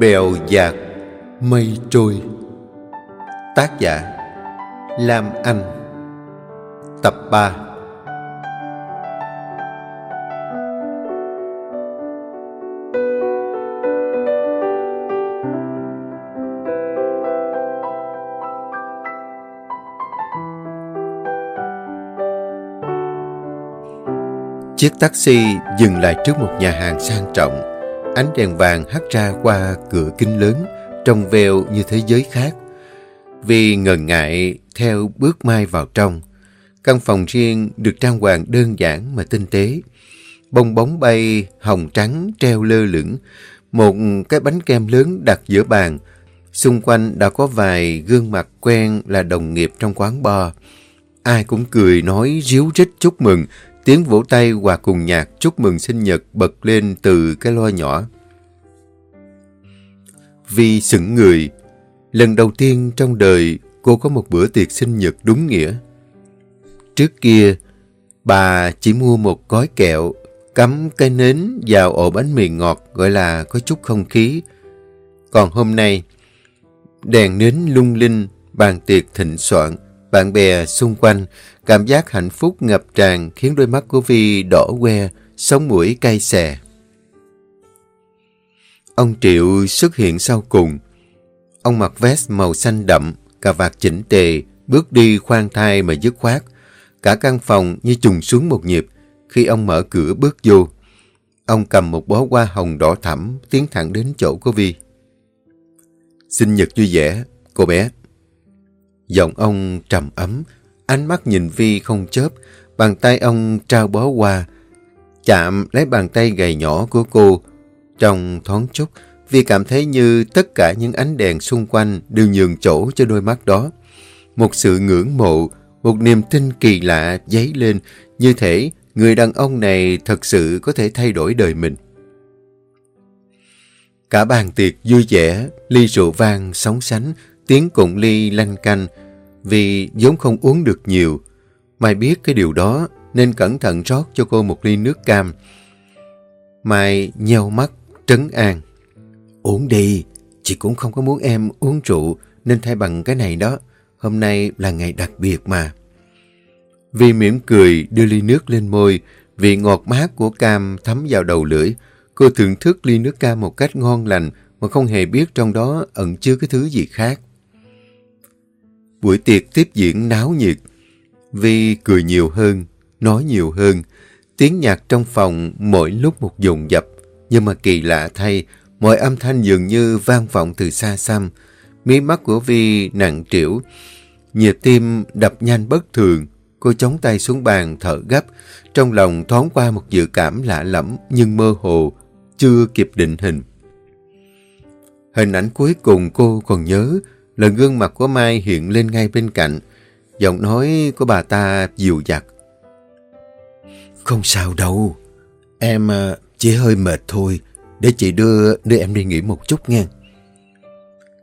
Bèo dạt mây trôi. Tác giả, Lam Anh. Tập 3 Chiếc taxi dừng lại trước một nhà hàng sang trọng. Ánh đèn vàng hắt ra qua cửa kính lớn, trong veo như thế giới khác. Vì ngần ngại theo bước mai vào trong. Căn phòng riêng được trang hoàng đơn giản mà tinh tế. Bông bóng bay hồng trắng treo lơ lửng. Một cái bánh kem lớn đặt giữa bàn. Xung quanh đã có vài gương mặt quen là đồng nghiệp trong quán bar. Ai cũng cười nói ríu rít chúc mừng, Tiếng vỗ tay hòa cùng nhạc chúc mừng sinh nhật bật lên từ cái loa nhỏ. Vì sững người, lần đầu tiên trong đời cô có một bữa tiệc sinh nhật đúng nghĩa. Trước kia, bà chỉ mua một gói kẹo, cắm cái nến vào ổ bánh mì ngọt gọi là có chút không khí. Còn hôm nay, đèn nến lung linh, bàn tiệc thịnh soạn, bạn bè xung quanh, cảm giác hạnh phúc ngập tràn khiến đôi mắt của Vi đỏ que, sống mũi cay xè. Ông Triệu xuất hiện sau cùng. Ông mặc vest màu xanh đậm, cà vạt chỉnh tề, bước đi khoan thai mà dứt khoát. Cả căn phòng như trùng xuống một nhịp khi ông mở cửa bước vô. Ông cầm một bó hoa hồng đỏ thẳm tiến thẳng đến chỗ của Vi. Sinh nhật vui vẻ, cô bé. Giọng ông trầm ấm, ánh mắt nhìn Vi không chớp, bàn tay ông trao bó hoa, chạm lấy bàn tay gầy nhỏ của cô. Trong thoáng chốc, Vi cảm thấy như tất cả những ánh đèn xung quanh đều nhường chỗ cho đôi mắt đó. Một sự ngưỡng mộ, một niềm tin kỳ lạ dấy lên, như thể người đàn ông này thật sự có thể thay đổi đời mình. Cả bàn tiệc vui vẻ, ly rượu vang, sóng sánh, tiếng cụng ly lanh canh, vì vốn không uống được nhiều. Mai biết cái điều đó nên cẩn thận rót cho cô một ly nước cam. Mai nheo mắt, trấn an. Uống đi, chị cũng không có muốn em uống rượu nên thay bằng cái này đó. Hôm nay là ngày đặc biệt mà. Vì mỉm cười đưa ly nước lên môi, vị ngọt mát của cam thấm vào đầu lưỡi. Cô thưởng thức ly nước cam một cách ngon lành mà không hề biết trong đó ẩn chứa cái thứ gì khác. Buổi tiệc tiếp diễn náo nhiệt. Vi cười nhiều hơn, nói nhiều hơn. Tiếng nhạc trong phòng mỗi lúc một dồn dập. Nhưng mà kỳ lạ thay, mọi âm thanh dường như vang vọng từ xa xăm. Mí mắt của Vi nặng trĩu, nhịp tim đập nhanh bất thường. Cô chống tay xuống bàn thở gấp, trong lòng thoáng qua một dự cảm lạ lẫm nhưng mơ hồ, chưa kịp định hình. Hình ảnh cuối cùng cô còn nhớ là gương mặt của Mai hiện lên ngay bên cạnh. Giọng nói của bà ta dịu dặt. Không sao đâu. Em à, chỉ hơi mệt thôi. Để chị đưa đưa em đi nghỉ một chút nghe.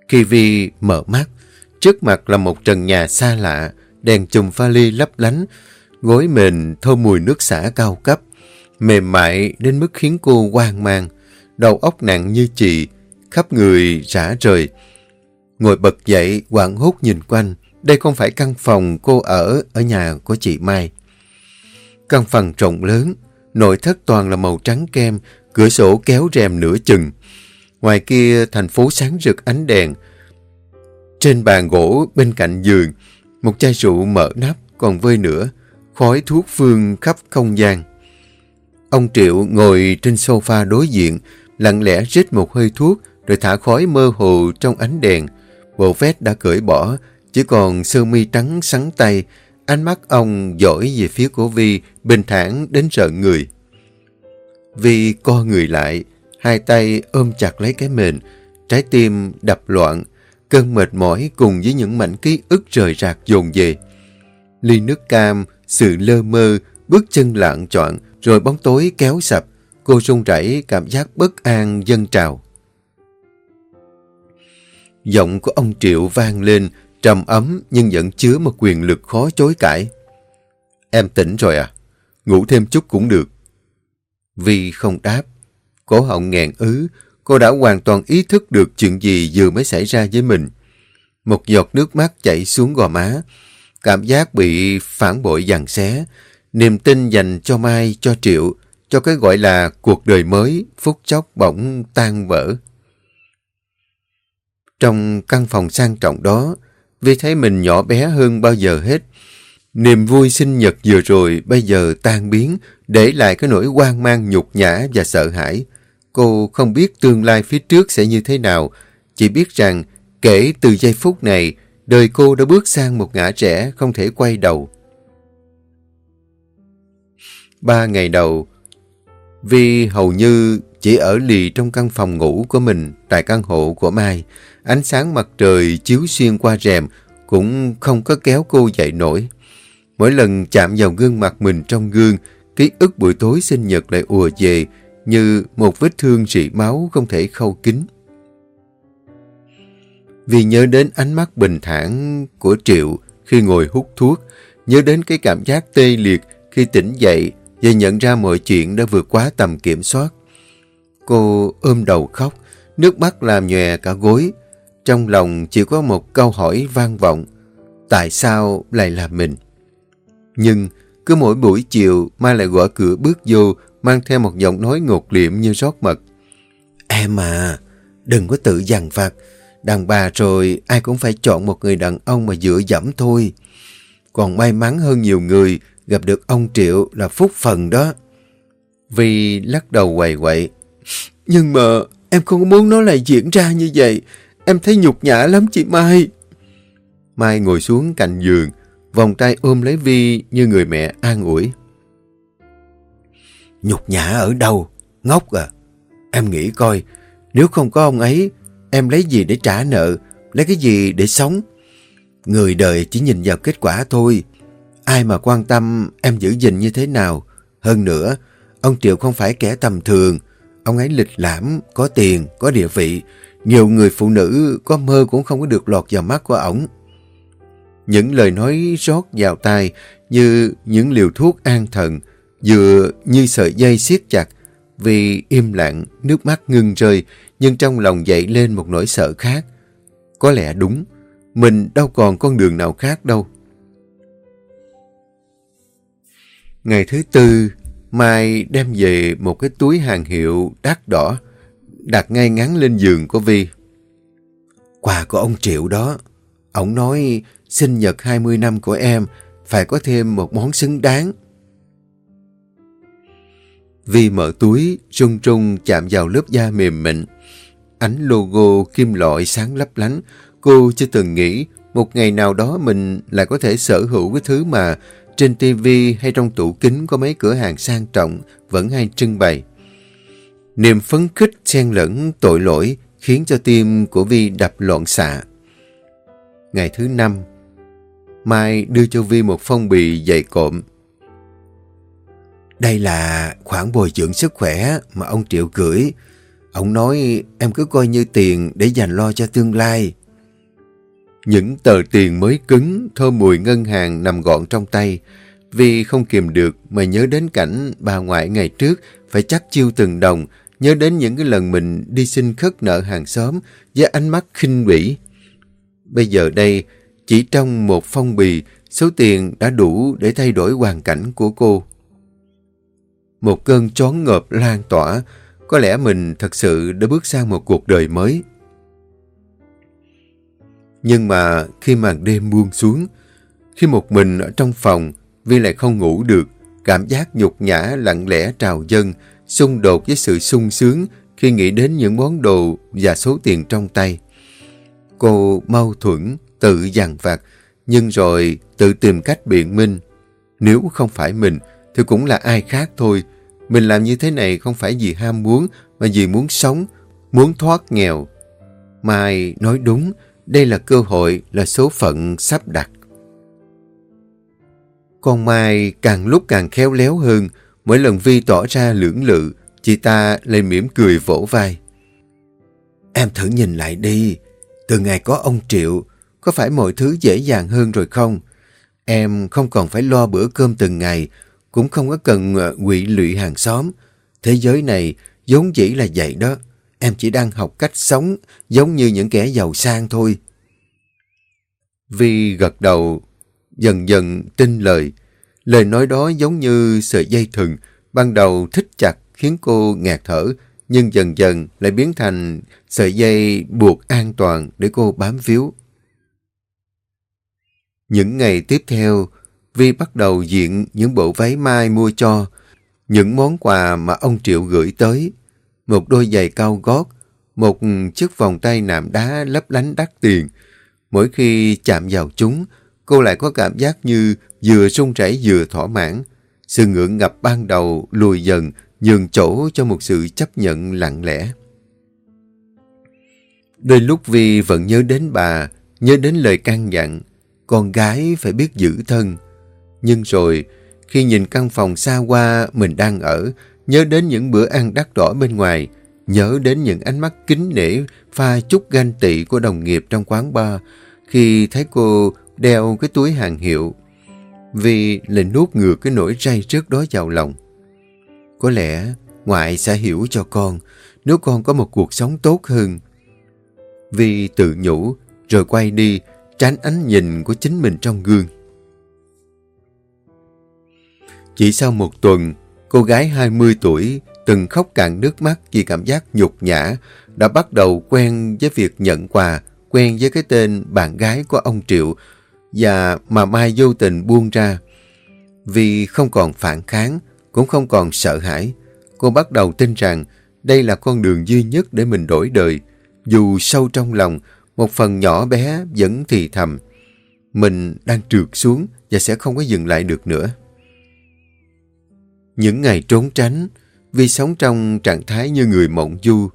Khi Vi mở mắt, trước mặt là một trần nhà xa lạ, đèn chùm pha ly lấp lánh, gối mền thơm mùi nước xả cao cấp, mềm mại đến mức khiến cô hoang mang, đầu óc nặng như chị, khắp người rã rời. Ngồi bật dậy, quảng hốt nhìn quanh. Đây không phải căn phòng cô ở ở nhà của chị Mai. Căn phòng rộng lớn, nội thất toàn là màu trắng kem, cửa sổ kéo rèm nửa chừng. Ngoài kia thành phố sáng rực ánh đèn. Trên bàn gỗ bên cạnh giường, một chai rượu mở nắp còn vơi nữa, khói thuốc phương khắp không gian. Ông Triệu ngồi trên sofa đối diện, lặng lẽ rít một hơi thuốc rồi thả khói mơ hồ trong ánh đèn. Bộ vest đã cởi bỏ, chỉ còn sơ mi trắng sắn tay. Ánh mắt ông dõi về phía của Vi, bình thản đến sợ người. Vi co người lại, hai tay ôm chặt lấy cái mền, trái tim đập loạn, cơn mệt mỏi cùng với những mảnh ký ức rời rạc dồn về. Ly nước cam, sự lơ mơ, bước chân lạng choạng, rồi bóng tối kéo sập. Cô run rẩy cảm giác bất an dâng trào. Giọng của ông Triệu vang lên, trầm ấm nhưng vẫn chứa một quyền lực khó chối cãi. Em tỉnh rồi à? Ngủ thêm chút cũng được. Vi không đáp. Cổ họng ngàn ứ, cô đã hoàn toàn ý thức được chuyện gì vừa mới xảy ra với mình. Một giọt nước mắt chảy xuống gò má, cảm giác bị phản bội dằn xé, niềm tin dành cho Mai, cho Triệu, cho cái gọi là cuộc đời mới, phút chốc bỗng tan vỡ. Trong căn phòng sang trọng đó, Vi thấy mình nhỏ bé hơn bao giờ hết. Niềm vui sinh nhật vừa rồi bây giờ tan biến, để lại cái nỗi hoang mang nhục nhã và sợ hãi. Cô không biết tương lai phía trước sẽ như thế nào, chỉ biết rằng kể từ giây phút này, đời cô đã bước sang một ngã rẽ không thể quay đầu. Ba ngày đầu, vì hầu như chỉ ở lì trong căn phòng ngủ của mình tại căn hộ của Mai. Ánh sáng mặt trời chiếu xuyên qua rèm cũng không có kéo cô dậy nổi. Mỗi lần chạm vào gương mặt mình trong gương, ký ức buổi tối sinh nhật lại ùa về như một vết thương rỉ máu không thể khâu kín. Vì nhớ đến ánh mắt bình thản của Triệu khi ngồi hút thuốc, nhớ đến cái cảm giác tê liệt khi tỉnh dậy và nhận ra mọi chuyện đã vượt quá tầm kiểm soát. Cô ôm đầu khóc, nước mắt làm nhòe cả gối. Trong lòng chỉ có một câu hỏi vang vọng. Tại sao lại là mình? Nhưng cứ mỗi buổi chiều Mai lại gõ cửa bước vô mang theo một giọng nói ngột liệm như rót mật. Em à, đừng có tự dằn vặt. Đàn bà rồi ai cũng phải chọn một người đàn ông mà dựa dẫm thôi. Còn may mắn hơn nhiều người gặp được ông Triệu là phúc phần đó. Vi lắc đầu quầy quậy. Nhưng mà em không muốn nó lại diễn ra như vậy. Em thấy nhục nhã lắm chị Mai. Mai ngồi xuống cạnh giường, vòng tay ôm lấy Vi như người mẹ an ủi. Nhục nhã ở đâu? Ngốc à? Em nghĩ coi, nếu không có ông ấy, em lấy gì để trả nợ, lấy cái gì để sống? Người đời chỉ nhìn vào kết quả thôi. Ai mà quan tâm em giữ gìn như thế nào? Hơn nữa, ông Triệu không phải kẻ tầm thường. Ông ấy lịch lãm, có tiền, có địa vị. Nhiều người phụ nữ có mơ cũng không có được lọt vào mắt của ổng. Những lời nói rót vào tai như những liều thuốc an thần, vừa như sợi dây siết chặt. Vì im lặng, nước mắt ngưng rơi, nhưng trong lòng dậy lên một nỗi sợ khác. Có lẽ đúng, mình đâu còn con đường nào khác đâu. Ngày thứ tư, Mai đem về một cái túi hàng hiệu đắt đỏ, đặt ngay ngắn lên giường của Vi. Quà của ông Triệu đó, ông nói sinh nhật 20 năm của em phải có thêm một món xứng đáng. Vi mở túi, rung rung chạm vào lớp da mềm mịn. Ánh logo kim loại sáng lấp lánh, cô chưa từng nghĩ một ngày nào đó mình lại có thể sở hữu cái thứ mà trên TV hay trong tủ kính có mấy cửa hàng sang trọng vẫn hay trưng bày. Niềm phấn khích xen lẫn tội lỗi khiến cho tim của Vi đập loạn xạ. Ngày thứ năm, Mai đưa cho Vi một phong bì dày cộm. Đây là khoản bồi dưỡng sức khỏe mà ông Triệu gửi. Ông nói em cứ coi như tiền để dành lo cho tương lai. Những tờ tiền mới cứng, thơm mùi ngân hàng nằm gọn trong tay. Vì không kìm được mà nhớ đến cảnh bà ngoại ngày trước phải chắc chiêu từng đồng, nhớ đến những cái lần mình đi xin khất nợ hàng xóm với ánh mắt khinh bỉ. Bây giờ đây, chỉ trong một phong bì, số tiền đã đủ để thay đổi hoàn cảnh của cô. Một cơn chón ngợp lan tỏa, có lẽ mình thật sự đã bước sang một cuộc đời mới. Nhưng mà khi màn đêm buông xuống, khi một mình ở trong phòng, Vi lại không ngủ được, cảm giác nhục nhã lặng lẽ trào dâng, xung đột với sự sung sướng khi nghĩ đến những món đồ và số tiền trong tay. Cô mâu thuẫn, tự dằn vặt, nhưng rồi tự tìm cách biện minh. Nếu không phải mình, thì cũng là ai khác thôi. Mình làm như thế này không phải vì ham muốn, mà vì muốn sống, muốn thoát nghèo. Mai nói đúng, đây là cơ hội, là số phận sắp đặt. Con Mai càng lúc càng khéo léo hơn, mỗi lần Vi tỏ ra lưỡng lự, chị ta lại mỉm cười vỗ vai. Em thử nhìn lại đi, từ ngày có ông Triệu, có phải mọi thứ dễ dàng hơn rồi không? Em không còn phải lo bữa cơm từng ngày, cũng không có cần quỷ quỵ lụy hàng xóm. Thế giới này vốn dĩ là vậy đó em chỉ đang học cách sống giống như những kẻ giàu sang thôi. Vi gật đầu, dần dần tin lời. Lời nói đó giống như sợi dây thừng, ban đầu thích chặt khiến cô ngạt thở, nhưng dần dần lại biến thành sợi dây buộc an toàn để cô bám víu. Những ngày tiếp theo, Vi bắt đầu diện những bộ váy mai mua cho, những món quà mà ông Triệu gửi tới, một đôi giày cao gót, một chiếc vòng tay nạm đá lấp lánh đắt tiền. Mỗi khi chạm vào chúng, cô lại có cảm giác như vừa sung chảy vừa thỏa mãn. Sự ngưỡng ngập ban đầu lùi dần, nhường chỗ cho một sự chấp nhận lặng lẽ. Đôi lúc Vi vẫn nhớ đến bà, nhớ đến lời căn dặn, con gái phải biết giữ thân. Nhưng rồi, khi nhìn căn phòng xa qua mình đang ở, nhớ đến những bữa ăn đắt đỏ bên ngoài, nhớ đến những ánh mắt kính nể pha chút ganh tị của đồng nghiệp trong quán bar khi thấy cô đeo cái túi hàng hiệu. Vì lại nuốt ngược cái nỗi ray trước đó vào lòng. Có lẽ ngoại sẽ hiểu cho con nếu con có một cuộc sống tốt hơn. Vì tự nhủ rồi quay đi tránh ánh nhìn của chính mình trong gương. Chỉ sau một tuần, cô gái 20 tuổi từng khóc cạn nước mắt vì cảm giác nhục nhã, đã bắt đầu quen với việc nhận quà, quen với cái tên bạn gái của ông Triệu và mà Mai vô tình buông ra. Vì không còn phản kháng, cũng không còn sợ hãi, cô bắt đầu tin rằng đây là con đường duy nhất để mình đổi đời. Dù sâu trong lòng, một phần nhỏ bé vẫn thì thầm. Mình đang trượt xuống và sẽ không có dừng lại được nữa. Những ngày trốn tránh, vì sống trong trạng thái như người mộng du,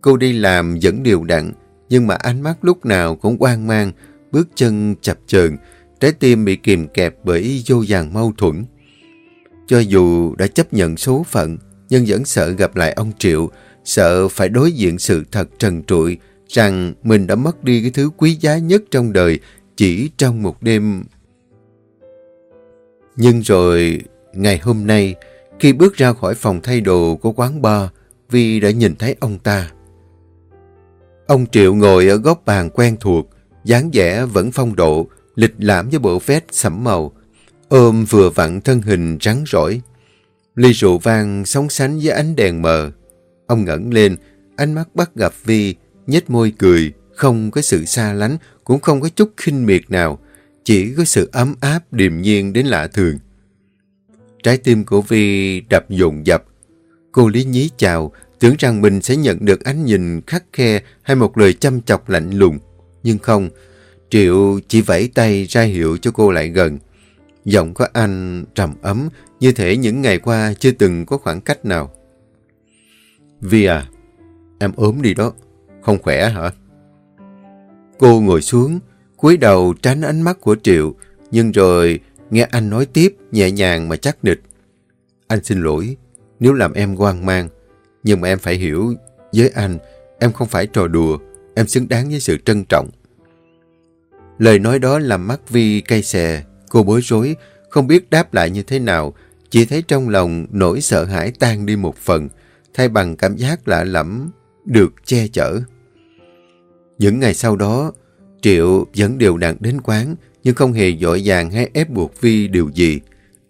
cô đi làm vẫn đều đặn, nhưng mà ánh mắt lúc nào cũng quan mang, bước chân chập chờn, trái tim bị kìm kẹp bởi vô vàng mâu thuẫn. Cho dù đã chấp nhận số phận, nhưng vẫn sợ gặp lại ông Triệu, sợ phải đối diện sự thật trần trụi rằng mình đã mất đi cái thứ quý giá nhất trong đời chỉ trong một đêm. Nhưng rồi, ngày hôm nay, khi bước ra khỏi phòng thay đồ của quán bar, Vi đã nhìn thấy ông ta. Ông Triệu ngồi ở góc bàn quen thuộc, dáng vẻ vẫn phong độ, lịch lãm với bộ vest sẫm màu, ôm vừa vặn thân hình rắn rỏi. Ly rượu vang sóng sánh với ánh đèn mờ. Ông ngẩng lên, ánh mắt bắt gặp Vi, nhếch môi cười, không có sự xa lánh, cũng không có chút khinh miệt nào, chỉ có sự ấm áp điềm nhiên đến lạ thường. Trái tim của Vi đập dồn dập. Cô Lý Nhí chào, tưởng rằng mình sẽ nhận được ánh nhìn khắc khe hay một lời chăm chọc lạnh lùng. Nhưng không, Triệu chỉ vẫy tay ra hiệu cho cô lại gần. Giọng của anh trầm ấm, như thể những ngày qua chưa từng có khoảng cách nào. Vi à, em ốm đi đó, không khỏe hả? Cô ngồi xuống, cúi đầu tránh ánh mắt của Triệu, nhưng rồi nghe anh nói tiếp nhẹ nhàng mà chắc nịch. Anh xin lỗi, nếu làm em hoang mang, nhưng mà em phải hiểu, với anh, em không phải trò đùa, em xứng đáng với sự trân trọng. Lời nói đó làm mắt Vi cay xè, cô bối rối, không biết đáp lại như thế nào, chỉ thấy trong lòng nỗi sợ hãi tan đi một phần, thay bằng cảm giác lạ lẫm, được che chở. Những ngày sau đó, Triệu vẫn đều đặn đến quán, nhưng không hề dội vàng hay ép buộc Vi điều gì.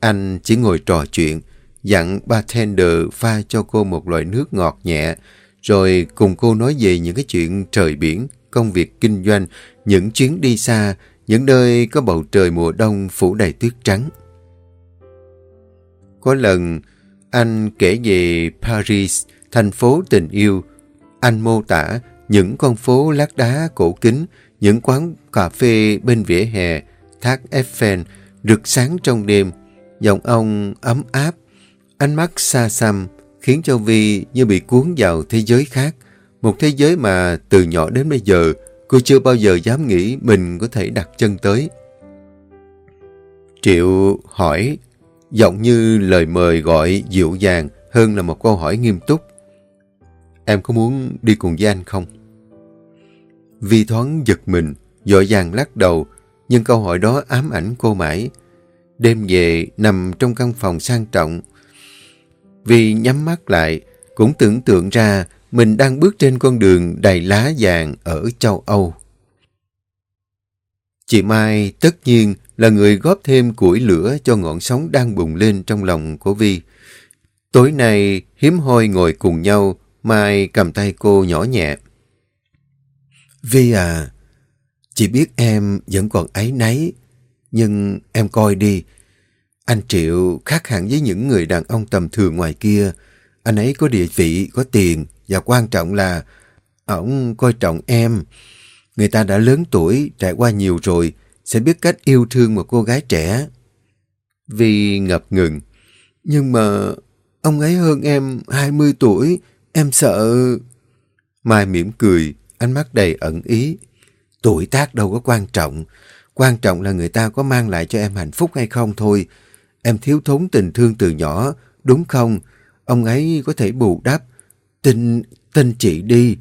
Anh chỉ ngồi trò chuyện, dặn bartender pha cho cô một loại nước ngọt nhẹ, rồi cùng cô nói về những cái chuyện trời biển, công việc kinh doanh, những chuyến đi xa, những nơi có bầu trời mùa đông phủ đầy tuyết trắng. Có lần, anh kể về Paris, thành phố tình yêu. Anh mô tả những con phố lát đá cổ kính, những quán cà phê bên vỉa hè, thác Eiffel rực sáng trong đêm. Giọng ông ấm áp, ánh mắt xa xăm khiến cho Vi như bị cuốn vào thế giới khác. Một thế giới mà từ nhỏ đến bây giờ cô chưa bao giờ dám nghĩ mình có thể đặt chân tới. Triệu hỏi, giọng như lời mời gọi dịu dàng hơn là một câu hỏi nghiêm túc. Em có muốn đi cùng với anh không? Vi thoáng giật mình, dội dàng lắc đầu, nhưng câu hỏi đó ám ảnh cô mãi. Đêm về, nằm trong căn phòng sang trọng. Vi nhắm mắt lại, cũng tưởng tượng ra mình đang bước trên con đường đầy lá vàng ở châu Âu. Chị Mai tất nhiên là người góp thêm củi lửa cho ngọn sóng đang bùng lên trong lòng của Vi. Tối nay hiếm hoi ngồi cùng nhau, Mai cầm tay cô nhỏ nhẹ. Vi à, chỉ biết em vẫn còn ấy nấy, nhưng em coi đi. Anh Triệu khác hẳn với những người đàn ông tầm thường ngoài kia. Anh ấy có địa vị, có tiền và quan trọng là ổng coi trọng em. Người ta đã lớn tuổi, trải qua nhiều rồi, sẽ biết cách yêu thương một cô gái trẻ. vì ngập ngừng. Nhưng mà ông ấy hơn em 20 tuổi, em sợ... Mai mỉm cười, ánh mắt đầy ẩn ý. Tuổi tác đâu có quan trọng. Quan trọng là người ta có mang lại cho em hạnh phúc hay không thôi. Em thiếu thốn tình thương từ nhỏ, đúng không? Ông ấy có thể bù đắp. Tin, tin chị đi.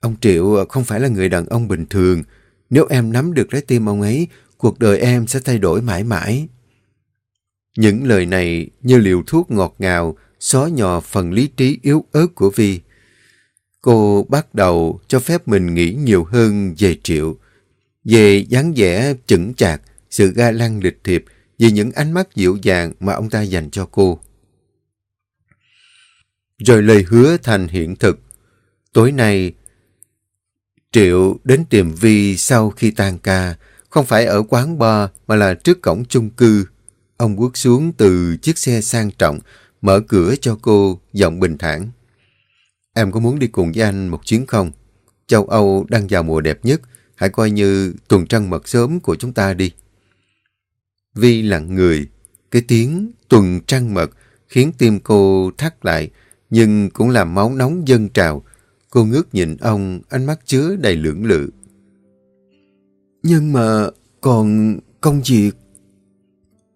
Ông Triệu không phải là người đàn ông bình thường. Nếu em nắm được trái tim ông ấy, cuộc đời em sẽ thay đổi mãi mãi. Những lời này như liều thuốc ngọt ngào, xóa nhò phần lý trí yếu ớt của Vi. Cô bắt đầu cho phép mình nghĩ nhiều hơn về Triệu, về dáng vẻ chững chạc, sự ga lăng lịch thiệp, về những ánh mắt dịu dàng mà ông ta dành cho cô. Rồi lời hứa thành hiện thực. Tối nay, Triệu đến tìm Vi sau khi tan ca, không phải ở quán bar mà là trước cổng chung cư. Ông bước xuống từ chiếc xe sang trọng, mở cửa cho cô, giọng bình thản. Em có muốn đi cùng với anh một chuyến không? Châu Âu đang vào mùa đẹp nhất, hãy coi như tuần trăng mật sớm của chúng ta đi. Vi lặng người, cái tiếng tuần trăng mật khiến tim cô thắt lại, nhưng cũng làm máu nóng dâng trào. Cô ngước nhìn ông, ánh mắt chứa đầy lưỡng lự. Nhưng mà còn công việc...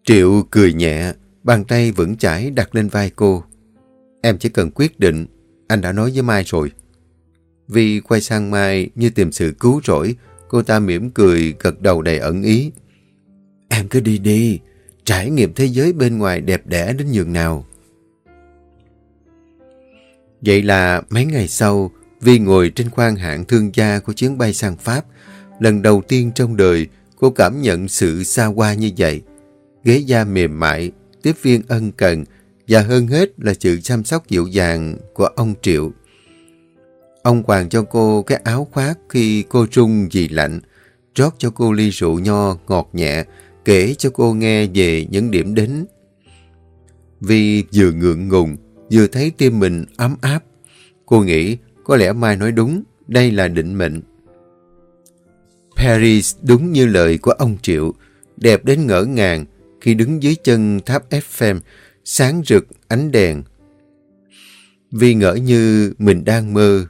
Triệu cười nhẹ, bàn tay vững chãi đặt lên vai cô. Em chỉ cần quyết định, anh đã nói với Mai rồi. Vi quay sang Mai như tìm sự cứu rỗi, cô ta mỉm cười, gật đầu đầy ẩn ý. Em cứ đi đi, trải nghiệm thế giới bên ngoài đẹp đẽ đến nhường nào. Vậy là mấy ngày sau, Vi ngồi trên khoang hạng thương gia của chuyến bay sang Pháp. Lần đầu tiên trong đời, cô cảm nhận sự xa hoa như vậy. Ghế da mềm mại, tiếp viên ân cần, và hơn hết là sự chăm sóc dịu dàng của ông Triệu. Ông quàng cho cô cái áo khoác khi cô rung vì lạnh, rót cho cô ly rượu nho ngọt nhẹ, kể cho cô nghe về những điểm đến. Vì vừa ngượng ngùng, vừa thấy tim mình ấm áp. Cô nghĩ có lẽ Mai nói đúng, đây là định mệnh. Paris đúng như lời của ông Triệu, đẹp đến ngỡ ngàng khi đứng dưới chân tháp Eiffel, sáng rực ánh đèn. Vì ngỡ như mình đang mơ.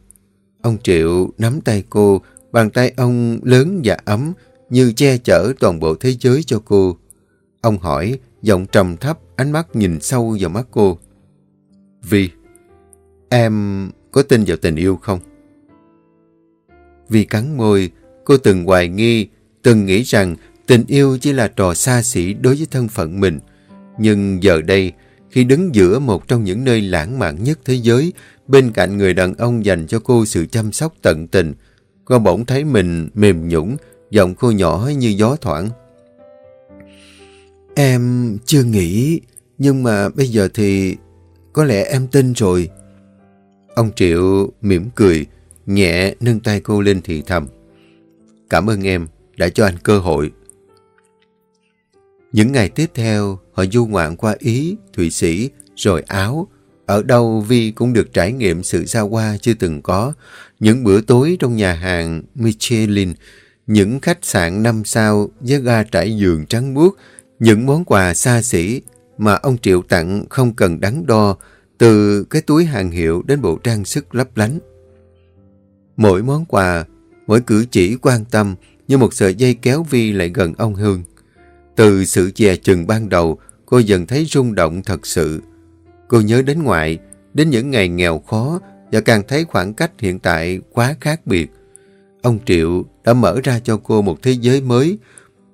Ông Triệu nắm tay cô, bàn tay ông lớn và ấm, như che chở toàn bộ thế giới cho cô. Ông hỏi, giọng trầm thấp, ánh mắt nhìn sâu vào mắt cô. Vi, em có tin vào tình yêu không? Vi cắn môi, cô từng hoài nghi, từng nghĩ rằng tình yêu chỉ là trò xa xỉ đối với thân phận mình. Nhưng giờ đây, khi đứng giữa một trong những nơi lãng mạn nhất thế giới, bên cạnh người đàn ông dành cho cô sự chăm sóc tận tình, cô bỗng thấy mình mềm nhũng, giọng cô nhỏ như gió thoảng. Em chưa nghĩ, nhưng mà bây giờ thì có lẽ em tin rồi. Ông Triệu mỉm cười, nhẹ nâng tay cô lên thì thầm. Cảm ơn em đã cho anh cơ hội. Những ngày tiếp theo, họ du ngoạn qua Ý, Thụy Sĩ, rồi Áo. Ở đâu Vi cũng được trải nghiệm sự xa hoa chưa từng có. Những bữa tối trong nhà hàng Michelin, những khách sạn năm sao với ga trải giường trắng muốt, những món quà xa xỉ mà ông Triệu tặng không cần đắn đo, từ cái túi hàng hiệu đến bộ trang sức lấp lánh. Mỗi món quà, mỗi cử chỉ quan tâm như một sợi dây kéo Vi lại gần ông Hương. Từ sự chè chừng ban đầu, cô dần thấy rung động thật sự. Cô nhớ đến ngoại, đến những ngày nghèo khó và càng thấy khoảng cách hiện tại quá khác biệt. Ông Triệu đã mở ra cho cô một thế giới mới,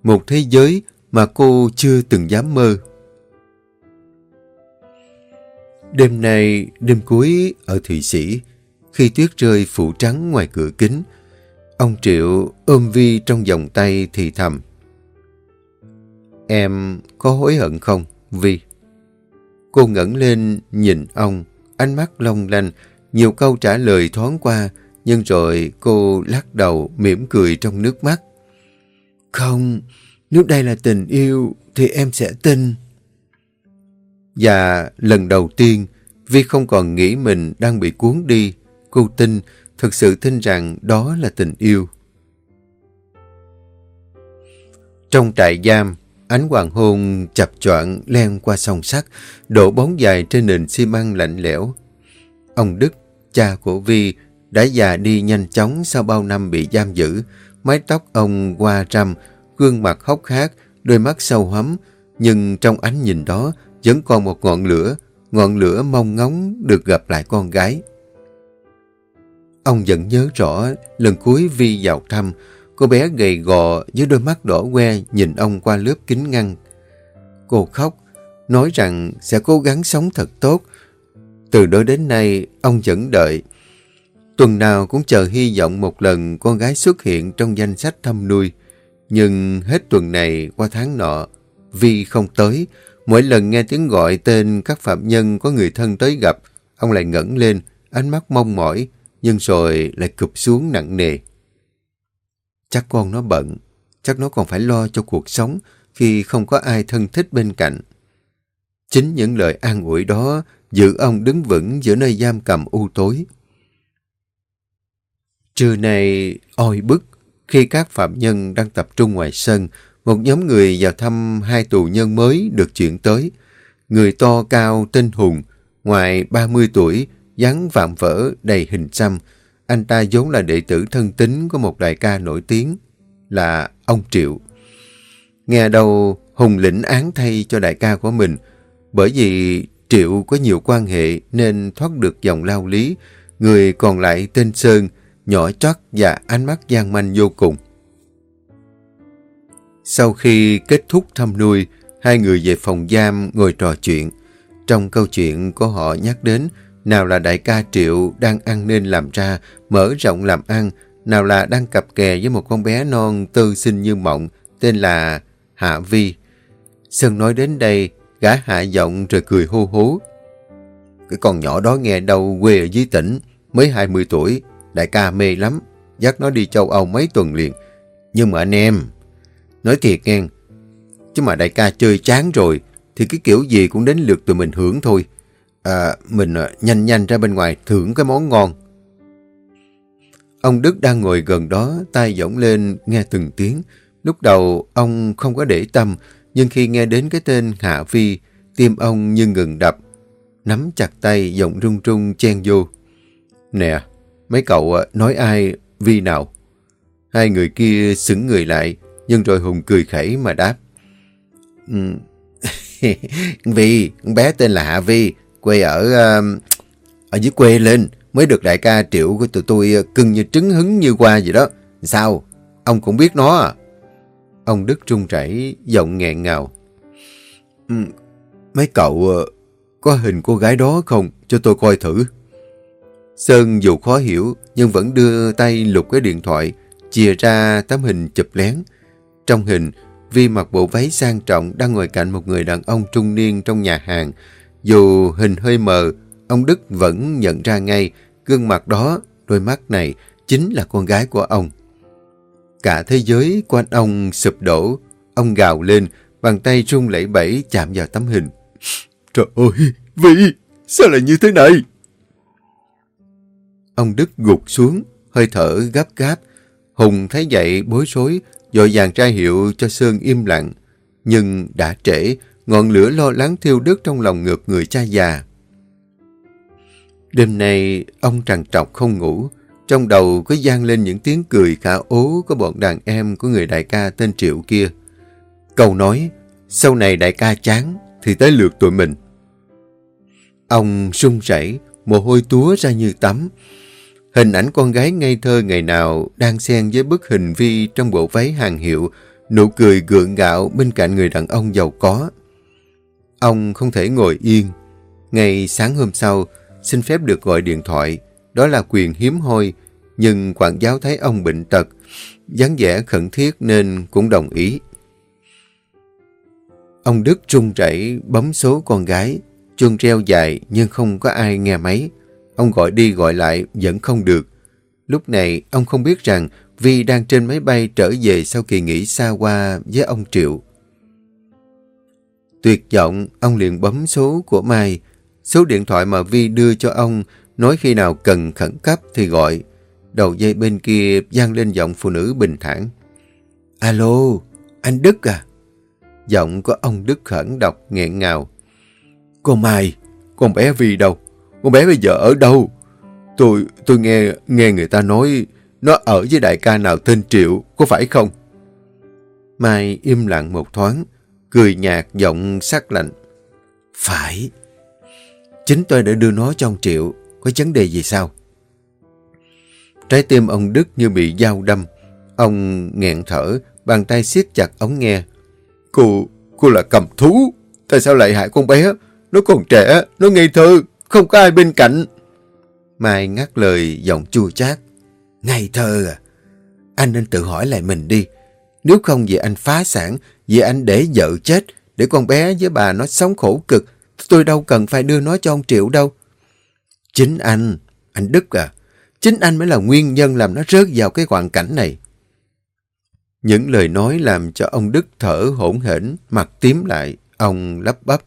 một thế giới mà cô chưa từng dám mơ. Đêm nay, đêm cuối ở Thụy Sĩ, khi tuyết rơi phủ trắng ngoài cửa kính. Ông Triệu ôm Vi trong vòng tay thì thầm. Em có hối hận không, Vi? Cô ngẩng lên nhìn ông, ánh mắt long lanh, nhiều câu trả lời thoáng qua, nhưng rồi cô lắc đầu mỉm cười trong nước mắt. Không, nếu đây là tình yêu thì em sẽ tin. Và lần đầu tiên, Vi không còn nghĩ mình đang bị cuốn đi. Cô tin, thực sự tin rằng đó là tình yêu. Trong trại giam, ánh hoàng hôn chập choạng len qua song sắt, đổ bóng dài trên nền xi măng lạnh lẽo. Ông Đức, cha của Vi, đã già đi nhanh chóng sau bao năm bị giam giữ. Mái tóc ông qua răm, gương mặt hốc hác, đôi mắt sâu hấm, nhưng trong ánh nhìn đó vẫn còn một ngọn lửa, ngọn lửa mong ngóng được gặp lại con gái. Ông vẫn nhớ rõ lần cuối Vi vào thăm, cô bé gầy gò với đôi mắt đỏ que nhìn ông qua lớp kính ngăn. Cô khóc, nói rằng sẽ cố gắng sống thật tốt. Từ đó đến nay, ông vẫn đợi. Tuần nào cũng chờ hy vọng một lần con gái xuất hiện trong danh sách thăm nuôi. Nhưng hết tuần này qua tháng nọ, Vi không tới. Mỗi lần nghe tiếng gọi tên các phạm nhân có người thân tới gặp, ông lại ngẩng lên, ánh mắt mong mỏi, nhưng rồi lại cụp xuống nặng nề. Chắc con nó bận, chắc nó còn phải lo cho cuộc sống khi không có ai thân thích bên cạnh. Chính những lời an ủi đó giữ ông đứng vững giữa nơi giam cầm u tối. Trưa nay oi bức khi các phạm nhân đang tập trung ngoài sân, một nhóm người vào thăm hai tù nhân mới được chuyển tới. Người to cao tên Hùng, ngoài 30 tuổi, dáng vạm vỡ đầy hình xăm. Anh ta vốn là đệ tử thân tín của một đại ca nổi tiếng, là ông Triệu. Nghe đầu Hùng lĩnh án thay cho đại ca của mình, bởi vì Triệu có nhiều quan hệ nên thoát được dòng lao lý. Người còn lại tên Sơn, nhỏ chót và ánh mắt gian manh vô cùng. Sau khi kết thúc thăm nuôi, hai người về phòng giam ngồi trò chuyện. Trong câu chuyện của họ nhắc đến nào là đại ca Triệu đang ăn nên làm ra, mở rộng làm ăn, nào là đang cặp kè với một con bé non tư sinh như mộng, tên là Hạ Vi. Sơn nói đến đây, gã hạ giọng rồi cười hô hố. Cái con nhỏ đó nghe đâu quê ở dưới tỉnh, mới 20 tuổi, đại ca mê lắm, dắt nó đi châu Âu mấy tuần liền. Nhưng mà anh em, nói thiệt nghe, chứ mà đại ca chơi chán rồi, thì cái kiểu gì cũng đến lượt tụi mình hưởng thôi. À, mình à, nhanh nhanh ra bên ngoài thưởng cái món ngon. Ông Đức đang ngồi gần đó, tay giọng lên nghe từng tiếng. Lúc đầu ông không có để tâm, nhưng khi nghe đến cái tên Hạ Phi, tim ông như ngừng đập. Nắm chặt tay, giọng rung rung chen vô. Nè, mấy cậu à, nói ai, Vi nào? Hai người kia xứng người lại, nhưng rồi Hùng cười khẩy mà đáp. Ừ, Vi, bé tên là Hạ Vi, quê ở um, ở dưới quê lên, mới được đại ca triệu của tụi tôi uh, cưng như trứng hứng như qua vậy đó. Sao? Ông cũng biết nó à? Ông Đức trung chảy, giọng nghẹn ngào. Um, mấy cậu uh, có hình cô gái đó không? Cho tôi coi thử. Sơn dù khó hiểu, nhưng vẫn đưa tay lục cái điện thoại, chia ra tấm hình chụp lén. Trong hình, Vi mặc bộ váy sang trọng đang ngồi cạnh một người đàn ông trung niên trong nhà hàng. Dù hình hơi mờ, ông Đức vẫn nhận ra ngay gương mặt đó, đôi mắt này chính là con gái của ông. Cả thế giới quanh ông sụp đổ, ông gào lên, bàn tay run lẩy bẩy chạm vào tấm hình. Trời ơi, Vy, sao lại như thế này? Ông Đức gục xuống, hơi thở gấp gáp. Hùng thấy vậy bối rối, dội vàng ra hiệu cho Sơn im lặng. Nhưng đã trễ, ngọn lửa lo lắng thiêu đứt trong lòng ngược người cha già. Đêm nay, ông trằn trọc không ngủ. Trong đầu có gian lên những tiếng cười khả ố của bọn đàn em của người đại ca tên Triệu kia. Cầu nói, sau này đại ca chán, thì tới lượt tụi mình. Ông sung rẩy, mồ hôi túa ra như tắm. Hình ảnh con gái ngây thơ ngày nào đang xen với bức hình Vi trong bộ váy hàng hiệu, nụ cười gượng gạo bên cạnh người đàn ông giàu có. Ông không thể ngồi yên. Ngày sáng hôm sau, xin phép được gọi điện thoại. đó là quyền hiếm hoi, nhưng quản giáo thấy ông bệnh tật, dáng vẻ khẩn thiết nên cũng đồng ý. Ông Đức trung rẩy bấm số con gái, chuông reo dài nhưng không có ai nghe máy. Ông gọi đi gọi lại vẫn không được. Lúc này ông không biết rằng Vi đang trên máy bay trở về sau kỳ nghỉ xa qua với ông Triệu. Tuyệt vọng, ông liền bấm số của Mai. Số điện thoại mà Vi đưa cho ông nói khi nào cần khẩn cấp thì gọi. Đầu dây bên kia vang lên giọng phụ nữ bình thản. Alo, anh Đức à? Giọng của ông Đức khẩn đọc nghẹn ngào. Con Mai, con bé Vi đâu? Con bé bây giờ ở đâu? Tôi tôi nghe nghe người ta nói nó ở với đại ca nào tên Triệu, có phải không? Mai im lặng một thoáng, cười nhạt giọng sắc lạnh. Phải. Chính tôi đã đưa nó cho ông Triệu, có vấn đề gì sao? Trái tim ông Đức như bị dao đâm. Ông nghẹn thở, bàn tay siết chặt ống nghe. Cô, cô là cầm thú. Tại sao lại hại con bé? Nó còn trẻ, nó ngây thơ, không có ai bên cạnh. Mai ngắt lời giọng chua chát. Ngây thơ à? Anh nên tự hỏi lại mình đi. Nếu không vì anh phá sản, vì anh để vợ chết, để con bé với bà nó sống khổ cực, tôi đâu cần phải đưa nó cho ông Triệu đâu. Chính anh, anh Đức à, chính anh mới là nguyên nhân làm nó rớt vào cái hoàn cảnh này. Những lời nói làm cho ông Đức thở hỗn hển, mặt tím lại, ông lắp bắp.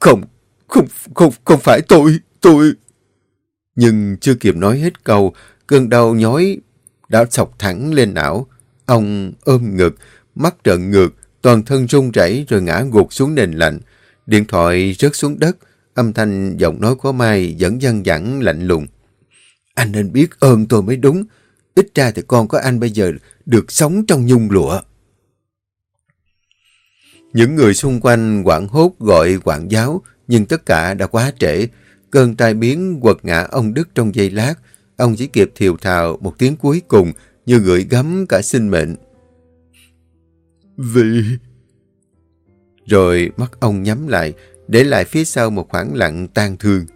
Không, không, không, không phải tôi, tôi... Nhưng chưa kịp nói hết câu, cơn đau nhói đã sọc thẳng lên não. Ông ôm ngực, mắt trợn ngược, toàn thân run rẩy rồi ngã gục xuống nền lạnh. Điện thoại rớt xuống đất, âm thanh giọng nói của Mai vẫn dăng dẳng lạnh lùng. Anh nên biết ơn tôi mới đúng. Ít ra thì con có anh bây giờ được sống trong nhung lụa. Những người xung quanh quảng hốt gọi quảng giáo, nhưng tất cả đã quá trễ. Cơn tai biến quật ngã ông Đức trong giây lát. Ông chỉ kịp thiều thào một tiếng cuối cùng như gửi gắm cả sinh mệnh. Vì... Rồi mắt ông nhắm lại, để lại phía sau một khoảng lặng tan thương.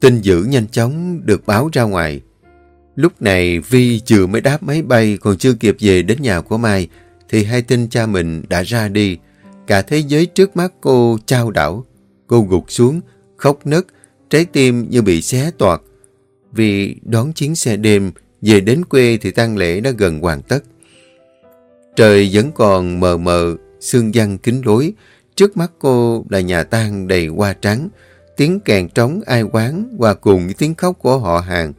Tin dữ nhanh chóng được báo ra ngoài. Lúc này Vi chưa mới đáp máy bay còn chưa kịp về đến nhà của Mai thì hai tin cha mình đã ra đi. Cả thế giới trước mắt cô trao đảo. Cô gục xuống, khóc nấc trái tim như bị xé toạc. Vì đón chuyến xe đêm, về đến quê thì tang lễ đã gần hoàn tất. Trời vẫn còn mờ mờ, sương văng kính lối. Trước mắt cô là nhà tang đầy hoa trắng. Tiếng kèn trống ai quán hòa cùng với tiếng khóc của họ hàng.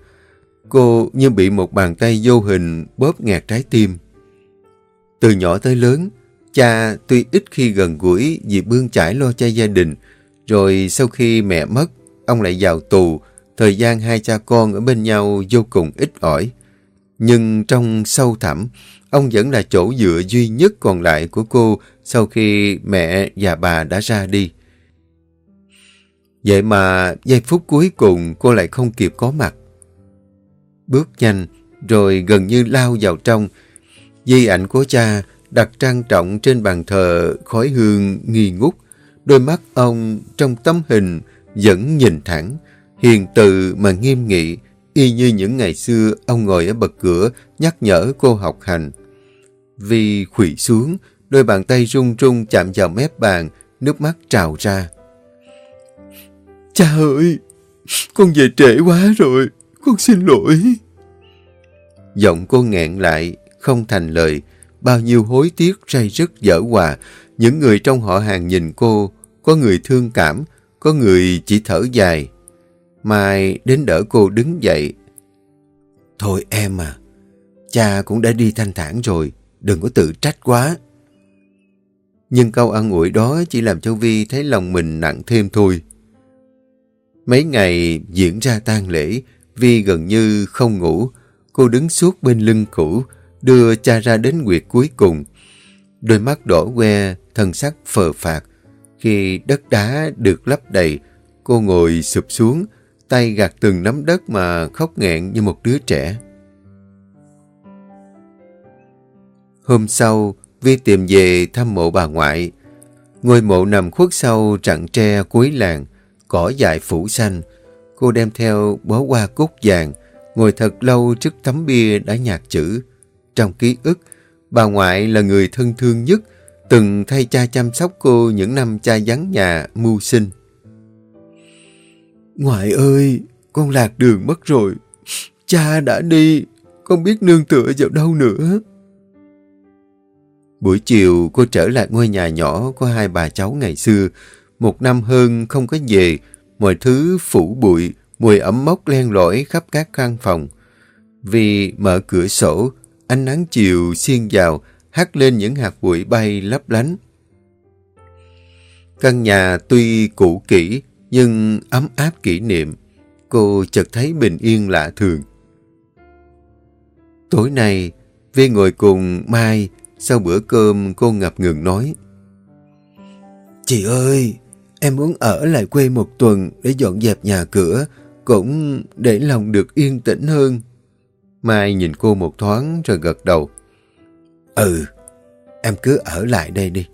Cô như bị một bàn tay vô hình bóp nghẹt trái tim. Từ nhỏ tới lớn, cha tuy ít khi gần gũi vì bươn chải lo cho gia đình. Rồi sau khi mẹ mất, ông lại vào tù. Thời gian hai cha con ở bên nhau vô cùng ít ỏi. Nhưng trong sâu thẳm, ông vẫn là chỗ dựa duy nhất còn lại của cô sau khi mẹ và bà đã ra đi. Vậy mà giây phút cuối cùng cô lại không kịp có mặt. Bước nhanh rồi gần như lao vào trong. Di ảnh của cha đặt trang trọng trên bàn thờ khói hương nghi ngút. Đôi mắt ông trong tấm hình vẫn nhìn thẳng, hiền từ mà nghiêm nghị, y như những ngày xưa ông ngồi ở bậc cửa nhắc nhở cô học hành. Vì khủy xuống, đôi bàn tay run run chạm vào mép bàn, nước mắt trào ra. Cha ơi, con về trễ quá rồi, con xin lỗi. Giọng cô nghẹn lại, không thành lời, bao nhiêu hối tiếc ray rứt dở hòa. Những người trong họ hàng nhìn cô, có người thương cảm, có người chỉ thở dài. Mai đến đỡ cô đứng dậy. Thôi em à, cha cũng đã đi thanh thản rồi, đừng có tự trách quá. Nhưng câu ăn ủi đó chỉ làm cho Vi thấy lòng mình nặng thêm thôi. Mấy ngày diễn ra tang lễ, Vi gần như không ngủ. Cô đứng suốt bên lưng cũ, đưa cha ra đến quyệt cuối cùng. Đôi mắt đỏ que, thân sắc phờ phạt. Khi đất đá được lấp đầy, cô ngồi sụp xuống, tay gạt từng nắm đất mà khóc nghẹn như một đứa trẻ. Hôm sau, Vi tìm về thăm mộ bà ngoại. Ngôi mộ nằm khuất sau rặng tre cuối làng, cỏ dại phủ xanh. Cô đem theo bó hoa cúc vàng, ngồi thật lâu trước tấm bia đã nhạt chữ. Trong ký ức, bà ngoại là người thân thương nhất, từng thay cha chăm sóc cô những năm cha vắng nhà, mưu sinh. Ngoại ơi, con lạc đường mất rồi. Cha đã đi, con biết nương tựa vào đâu nữa. Buổi chiều cô trở lại ngôi nhà nhỏ của hai bà cháu ngày xưa. Một năm hơn không có về, mọi thứ phủ bụi, mùi ẩm mốc len lỏi khắp các căn phòng. Vì mở cửa sổ, ánh nắng chiều xiên vào, hắt lên những hạt bụi bay lấp lánh. Căn nhà tuy cũ kỹ, nhưng ấm áp kỷ niệm. Cô chợt thấy bình yên lạ thường. Tối nay, Vi ngồi cùng Mai, sau bữa cơm cô ngập ngừng nói. Chị ơi, em muốn ở lại quê một tuần để dọn dẹp nhà cửa, cũng để lòng được yên tĩnh hơn. Mai nhìn cô một thoáng rồi gật đầu. Ừ, em cứ ở lại đây đi.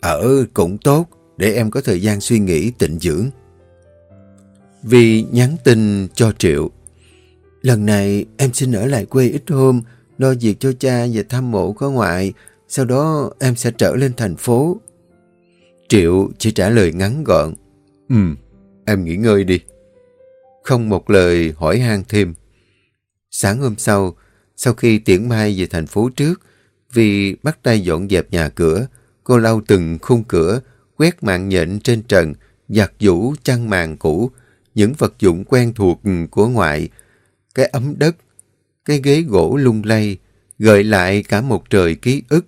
Ở cũng tốt, để em có thời gian suy nghĩ tịnh dưỡng. Vì nhắn tin cho Triệu. Lần này em xin ở lại quê ít hôm, lo việc cho cha và thăm mộ có ngoại, sau đó em sẽ trở lên thành phố. Triệu chỉ trả lời ngắn gọn. Ừ, em nghỉ ngơi đi. Không một lời hỏi han thêm. Sáng hôm sau, sau khi tiễn Mai về thành phố trước, vì bắt tay dọn dẹp nhà cửa, cô lau từng khung cửa, quét mạng nhện trên trần, giặt vũ chăn màn cũ, những vật dụng quen thuộc của ngoại, cái ấm đất, cái ghế gỗ lung lay, gợi lại cả một trời ký ức.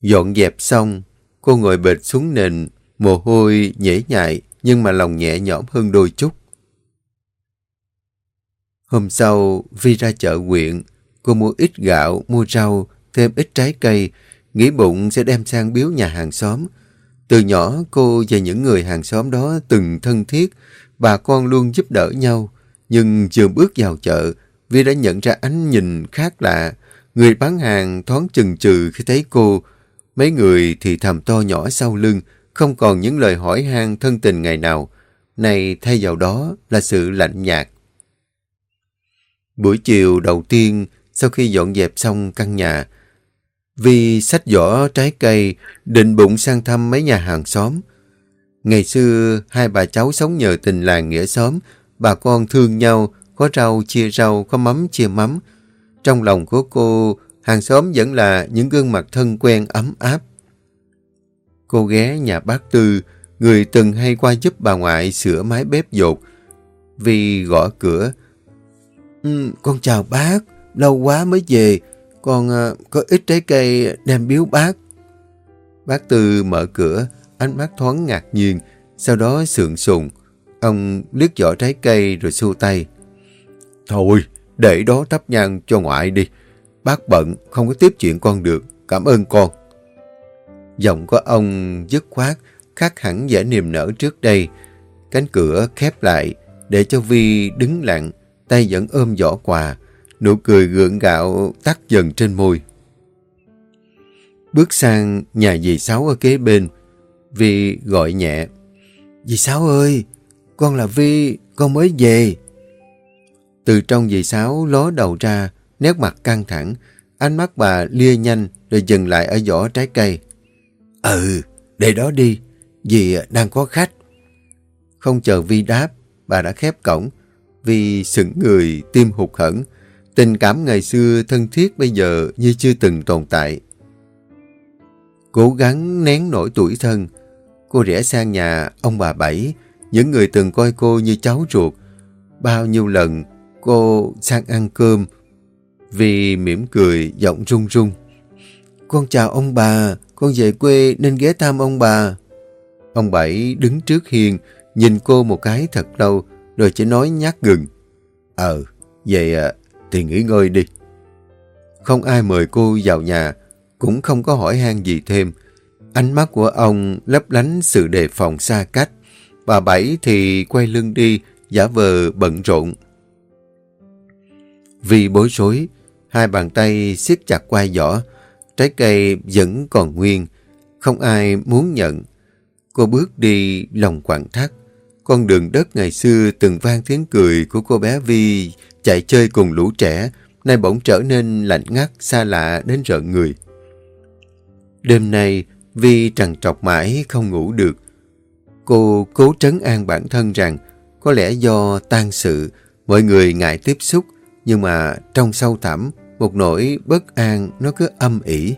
Dọn dẹp xong, cô ngồi bệt xuống nền, mồ hôi nhễ nhại, nhưng mà lòng nhẹ nhõm hơn đôi chút. Hôm sau, Vi ra chợ huyện, cô mua ít gạo, mua rau, thêm ít trái cây, nghĩ bụng sẽ đem sang biếu nhà hàng xóm. Từ nhỏ, cô và những người hàng xóm đó từng thân thiết, bà con luôn giúp đỡ nhau. Nhưng chưa bước vào chợ, Vi đã nhận ra ánh nhìn khác lạ. Người bán hàng thoáng chừng chừ khi thấy cô. Mấy người thì thầm to nhỏ sau lưng, không còn những lời hỏi han thân tình ngày nào. Này thay vào đó là sự lạnh nhạt. Buổi chiều đầu tiên, sau khi dọn dẹp xong căn nhà, Vi sách giỏ trái cây, định bụng sang thăm mấy nhà hàng xóm. Ngày xưa, hai bà cháu sống nhờ tình làng nghĩa xóm, bà con thương nhau, có rau chia rau, có mắm chia mắm. Trong lòng của cô, hàng xóm vẫn là những gương mặt thân quen ấm áp. Cô ghé nhà bác Tư, người từng hay qua giúp bà ngoại sửa mái bếp dột. Vì gõ cửa. Um, con chào bác, lâu quá mới về, con uh, có ít trái cây đem biếu bác. Bác Tư mở cửa, ánh mắt thoáng ngạc nhiên, sau đó sượng sùng. Ông liếc vỏ trái cây rồi xua tay. Thôi, để đó thắp nhang cho ngoại đi. Bác bận, không có tiếp chuyện con được. Cảm ơn con. Giọng của ông dứt khoát, khác hẳn vẻ niềm nở trước đây. Cánh cửa khép lại, để cho Vi đứng lặng, tay vẫn ôm vỏ quà. Nụ cười gượng gạo tắt dần trên môi. Bước sang nhà dì Sáu ở kế bên, Vi gọi nhẹ. Dì Sáu ơi, con là Vi, con mới về. Từ trong dì Sáu ló đầu ra, nét mặt căng thẳng, ánh mắt bà lia nhanh rồi dừng lại ở vỏ trái cây. Ừ, để đó đi, dì đang có khách. Không chờ Vi đáp, bà đã khép cổng. Vi sững người, tim hụt hẫng. Tình cảm ngày xưa thân thiết bây giờ như chưa từng tồn tại. Cố gắng nén nổi tuổi thân, cô rẽ sang nhà ông bà Bảy, những người từng coi cô như cháu ruột. Bao nhiêu lần cô sang ăn cơm, vì mỉm cười, giọng run run. Con chào ông bà, con về quê nên ghé thăm ông bà. Ông Bảy đứng trước hiên, nhìn cô một cái thật lâu, rồi chỉ nói nhát gừng. Ờ, vậy à, thì nghỉ ngơi đi. Không ai mời cô vào nhà, cũng không có hỏi han gì thêm. Ánh mắt của ông lấp lánh sự đề phòng xa cách. Bà Bảy thì quay lưng đi, giả vờ bận rộn. Vì bối rối, hai bàn tay siết chặt quai giỏ, trái cây vẫn còn nguyên, không ai muốn nhận. Cô bước đi lòng quặn thắt, Con đường đất ngày xưa từng vang tiếng cười của cô bé Vi chạy chơi cùng lũ trẻ, nay bỗng trở nên lạnh ngắt, xa lạ đến rợn người. Đêm nay, Vi trằn trọc mãi không ngủ được. Cô cố trấn an bản thân rằng có lẽ do tan sự, mọi người ngại tiếp xúc, nhưng mà trong sâu thẳm, một nỗi bất an nó cứ âm ỉ.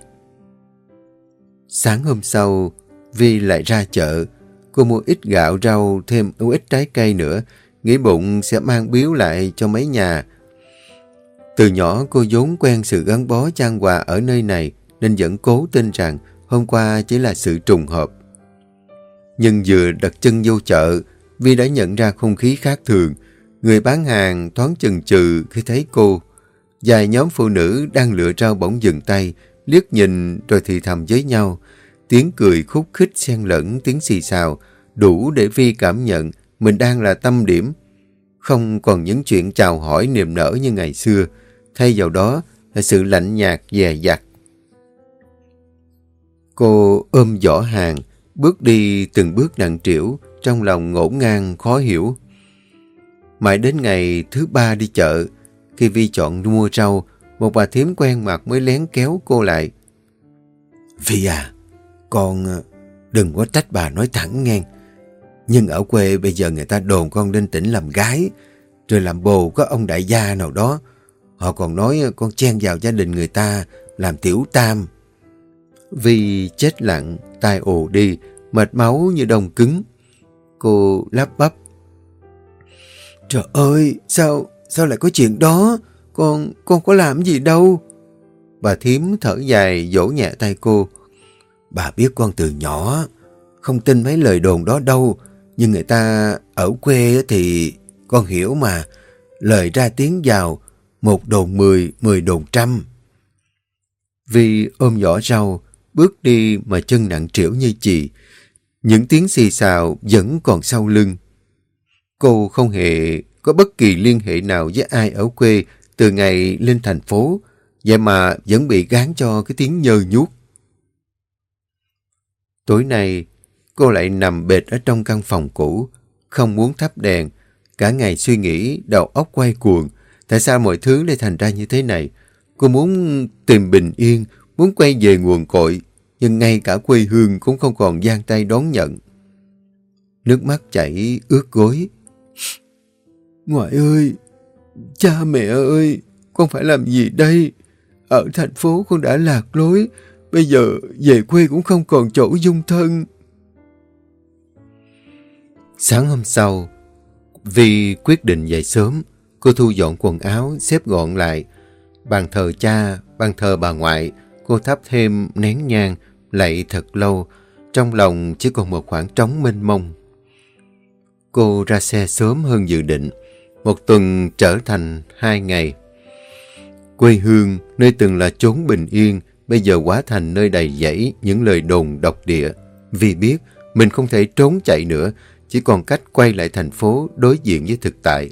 Sáng hôm sau, Vi lại ra chợ. Cô mua ít gạo rau, thêm ít trái cây nữa, nghĩ bụng sẽ mang biếu lại cho mấy nhà. Từ nhỏ cô vốn quen sự gắn bó trang hòa ở nơi này, nên vẫn cố tin rằng hôm qua chỉ là sự trùng hợp. Nhưng vừa đặt chân vô chợ, Vi đã nhận ra không khí khác thường. Người bán hàng thoáng chần chừ khi thấy cô. Vài nhóm phụ nữ đang lựa rau bỗng dừng tay, liếc nhìn rồi thì thầm với nhau. Tiếng cười khúc khích xen lẫn tiếng xì xào, đủ để Vi cảm nhận mình đang là tâm điểm. Không còn những chuyện chào hỏi niềm nở như ngày xưa, thay vào đó là sự lạnh nhạt dè dặt. Cô ôm giỏ hàng, bước đi từng bước nặng trĩu, trong lòng ngổn ngang khó hiểu. Mãi đến ngày thứ ba đi chợ, khi Vi chọn mua rau, một bà thím quen mặt mới lén kéo cô lại. Vi à, con ờ, đừng có trách bà nói thẳng ngang. Nhưng ở quê bây giờ người ta đồn con lên tỉnh làm gái, rồi làm bồ có ông đại gia nào đó. Họ còn nói con chen vào gia đình người ta, làm tiểu tam. Vi chết lặng, tai ồ đi, mệt máu như đồng cứng. Cô lắp bắp. Trời ơi, sao, sao lại có chuyện đó? Con, con có làm gì đâu? Bà thím thở dài dỗ nhẹ tay cô. Bà biết con từ nhỏ, không tin mấy lời đồn đó đâu. Nhưng người ta ở quê thì con hiểu mà. Lời ra tiếng vào, một đồn mười, mười đồn trăm. Vì ôm giỏ rau, bước đi mà chân nặng trĩu như chị. Những tiếng xì xào vẫn còn sau lưng. Cô không hề có bất kỳ liên hệ nào với ai ở quê từ ngày lên thành phố, vậy mà vẫn bị gán cho cái tiếng nhơ nhuốc. Tối nay, cô lại nằm bệt ở trong căn phòng cũ, không muốn thắp đèn. Cả ngày suy nghĩ, đầu óc quay cuồng. Tại sao mọi thứ lại thành ra như thế này? Cô muốn tìm bình yên, muốn quay về nguồn cội, nhưng ngay cả quê hương cũng không còn gian tay đón nhận. Nước mắt chảy ướt gối. Ngoại ơi, cha mẹ ơi, con phải làm gì đây? Ở thành phố con đã lạc lối, bây giờ về quê cũng không còn chỗ dung thân. Sáng hôm sau, vì quyết định dậy sớm, cô thu dọn quần áo, xếp gọn lại. Bàn thờ cha, bàn thờ bà ngoại, cô thắp thêm nén nhang, lạy thật lâu, trong lòng chỉ còn một khoảng trống mênh mông. Cô ra xe sớm hơn dự định, một tuần trở thành hai ngày. Quê hương, nơi từng là chốn bình yên, bây giờ quá thành nơi đầy dẫy những lời đồn độc địa. Vì biết mình không thể trốn chạy nữa, chỉ còn cách quay lại thành phố đối diện với thực tại.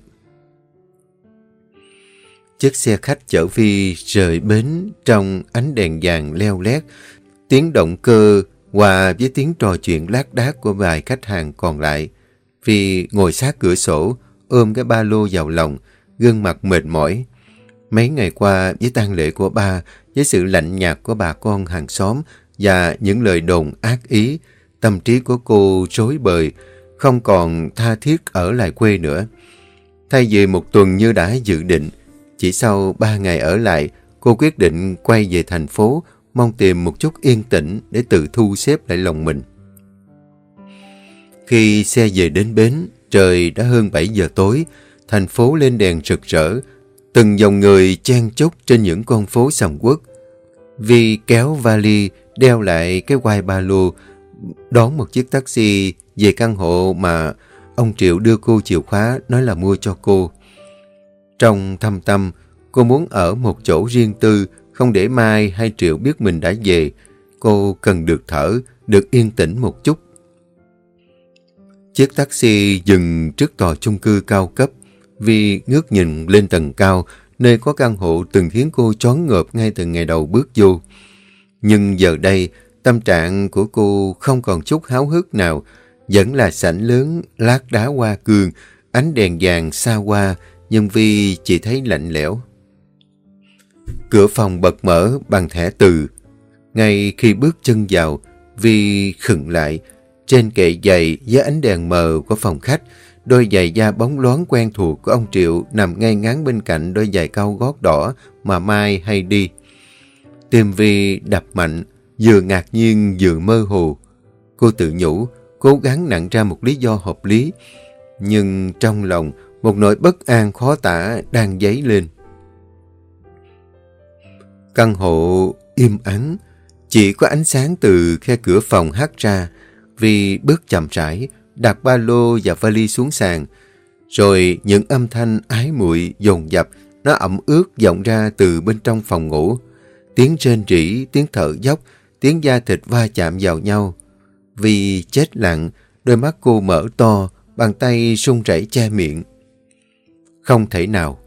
Chiếc xe khách chở phi rời bến trong ánh đèn vàng leo lét, tiếng động cơ hòa với tiếng trò chuyện lác đác của vài khách hàng còn lại. phi ngồi sát cửa sổ, ôm cái ba lô vào lòng, gương mặt mệt mỏi. Mấy ngày qua với tang lễ của ba, với sự lạnh nhạt của bà con hàng xóm và những lời đồn ác ý, tâm trí của cô rối bời, không còn tha thiết ở lại quê nữa. Thay vì một tuần như đã dự định, chỉ sau ba ngày ở lại, cô quyết định quay về thành phố, mong tìm một chút yên tĩnh để tự thu xếp lại lòng mình. Khi xe về đến bến, trời đã hơn 7 giờ tối, thành phố lên đèn rực rỡ, từng dòng người chen chúc trên những con phố sầm quốc. Vi kéo vali, đeo lại cái quai ba lô, đón một chiếc taxi về căn hộ mà ông Triệu đưa cô chìa khóa nói là mua cho cô. Trong thâm tâm, cô muốn ở một chỗ riêng tư, không để Mai hay Triệu biết mình đã về. Cô cần được thở, được yên tĩnh một chút. Chiếc taxi dừng trước tòa chung cư cao cấp. vì ngước nhìn lên tầng cao, nơi có căn hộ từng khiến cô choáng ngợp ngay từ ngày đầu bước vô. Nhưng giờ đây, tâm trạng của cô không còn chút háo hức nào. Vẫn là sảnh lớn, lát đá hoa cương, ánh đèn vàng xa qua, nhưng Vi chỉ thấy lạnh lẽo. Cửa phòng bật mở bằng thẻ từ. Ngay khi bước chân vào, Vi khựng lại. Trên kệ giày với ánh đèn mờ của phòng khách, đôi giày da bóng loáng quen thuộc của ông Triệu nằm ngay ngắn bên cạnh đôi giày cao gót đỏ mà Mai hay đi. Tim Vi đập mạnh, vừa ngạc nhiên vừa mơ hồ. Cô tự nhủ, cố gắng nặng ra một lý do hợp lý. Nhưng trong lòng, một nỗi bất an khó tả đang dấy lên. Căn hộ im ắng, chỉ có ánh sáng từ khe cửa phòng hắt ra. Vì bước chậm rãi, đặt ba lô và vali xuống sàn. Rồi những âm thanh ái muội dồn dập, nó ẩm ướt vọng ra từ bên trong phòng ngủ. Tiếng rên rỉ, tiếng thở dốc, tiếng da thịt va chạm vào nhau. Vì chết lặng, đôi mắt cô mở to, bàn tay sung rẩy che miệng. Không thể nào.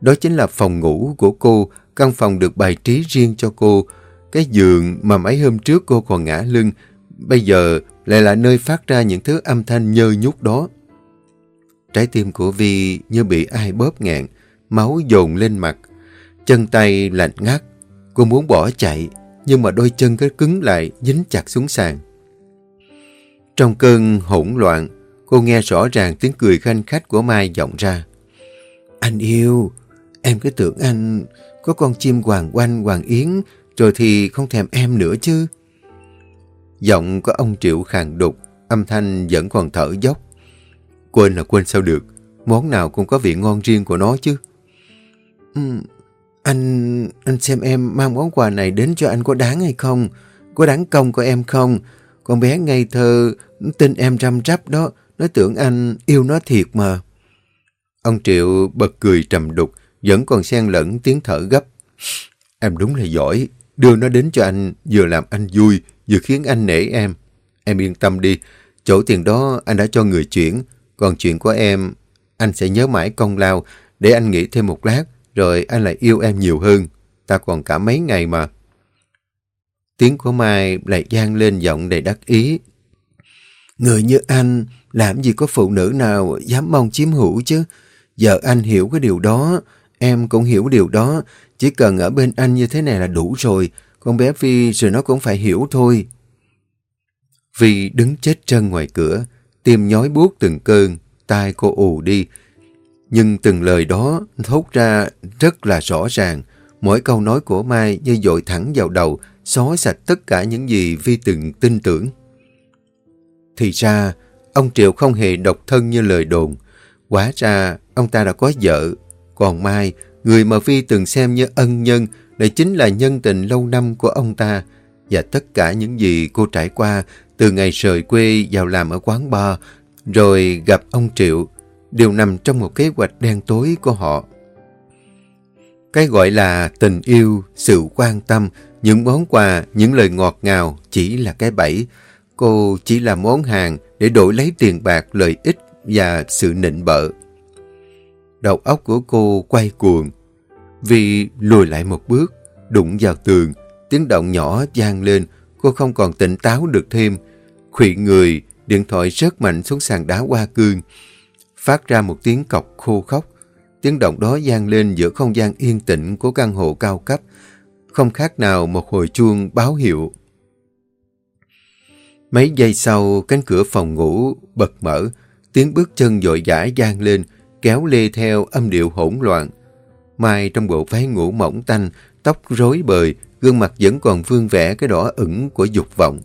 Đó chính là phòng ngủ của cô, căn phòng được bài trí riêng cho cô. Cái giường mà mấy hôm trước cô còn ngã lưng, bây giờ lại là nơi phát ra những thứ âm thanh nhơ nhút đó. Trái tim của Vi như bị ai bóp nghẹn máu dồn lên mặt. Chân tay lạnh ngắt, cô muốn bỏ chạy, nhưng mà đôi chân cứ cứng lại, dính chặt xuống sàn. Trong cơn hỗn loạn, cô nghe rõ ràng tiếng cười khanh khách của Mai vọng ra. Anh yêu, em cứ tưởng anh có con chim hoàng oanh hoàng yến rồi thì không thèm em nữa chứ. Giọng có ông Triệu khàn đục, âm thanh vẫn còn thở dốc. Quên là quên sao được, món nào cũng có vị ngon riêng của nó chứ. Ừ, anh anh xem em mang món quà này đến cho anh có đáng hay không? Có đáng công của em không? Con bé ngây thơ, tin em răm rắp đó, nó tưởng anh yêu nó thiệt mà. Ông Triệu bật cười trầm đục, vẫn còn xen lẫn tiếng thở gấp. Em đúng là giỏi, đưa nó đến cho anh, vừa làm anh vui, vừa khiến anh nể em. Em yên tâm đi, chỗ tiền đó anh đã cho người chuyển, còn chuyện của em, anh sẽ nhớ mãi công lao, để anh nghĩ thêm một lát, rồi anh lại yêu em nhiều hơn. Ta còn cả mấy ngày mà. Tiếng của Mai lại gian lên giọng đầy đắc ý. Người như anh, làm gì có phụ nữ nào dám mong chiếm hữu chứ? Giờ anh hiểu cái điều đó, em cũng hiểu điều đó. Chỉ cần ở bên anh như thế này là đủ rồi. Con bé Phi rồi nó cũng phải hiểu thôi. Phi đứng chết chân ngoài cửa, tim nhói buốt từng cơn, tai cô ù đi. Nhưng từng lời đó thốt ra rất là rõ ràng. Mỗi câu nói của Mai như dội thẳng vào đầu, xóa sạch tất cả những gì Vi từng tin tưởng. Thì ra, ông Triệu không hề độc thân như lời đồn. Quá ra, ông ta đã có vợ. Còn Mai, người mà phi từng xem như ân nhân, lại chính là nhân tình lâu năm của ông ta. Và tất cả những gì cô trải qua từ ngày rời quê vào làm ở quán bar, rồi gặp ông Triệu, đều nằm trong một kế hoạch đen tối của họ. Cái gọi là tình yêu, sự quan tâm, những món quà, những lời ngọt ngào chỉ là cái bẫy. Cô chỉ là món hàng để đổi lấy tiền bạc, lợi ích và sự nịnh bợ. Đầu óc của cô quay cuồng. Vì lùi lại một bước, đụng vào tường, tiếng động nhỏ gian lên, cô không còn tỉnh táo được thêm. Khụy người, điện thoại rớt mạnh xuống sàn đá hoa cương, phát ra một tiếng cọc khô khóc. Tiếng động đó gian lên giữa không gian yên tĩnh của căn hộ cao cấp, không khác nào một hồi chuông báo hiệu. Mấy giây sau, cánh cửa phòng ngủ bật mở, tiếng bước chân dội dã gian lên, kéo lê theo âm điệu hỗn loạn. Mai trong bộ váy ngủ mỏng tanh, tóc rối bời, gương mặt vẫn còn vương vẽ cái đỏ ửng của dục vọng.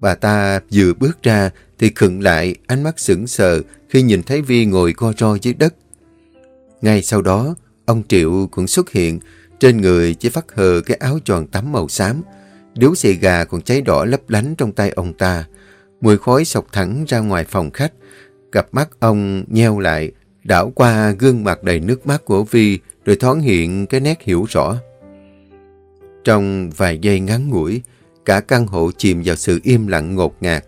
Bà ta vừa bước ra thì khựng lại, ánh mắt sững sờ khi nhìn thấy Vi ngồi co ro dưới đất. Ngay sau đó, ông Triệu cũng xuất hiện, trên người chỉ phát hờ cái áo tròn tắm màu xám. Điếu xì gà còn cháy đỏ lấp lánh trong tay ông ta. Mùi khói sọc thẳng ra ngoài phòng khách. Cặp mắt ông nheo lại, đảo qua gương mặt đầy nước mắt của Vi, rồi thoáng hiện cái nét hiểu rõ. Trong vài giây ngắn ngủi, cả căn hộ chìm vào sự im lặng ngột ngạt.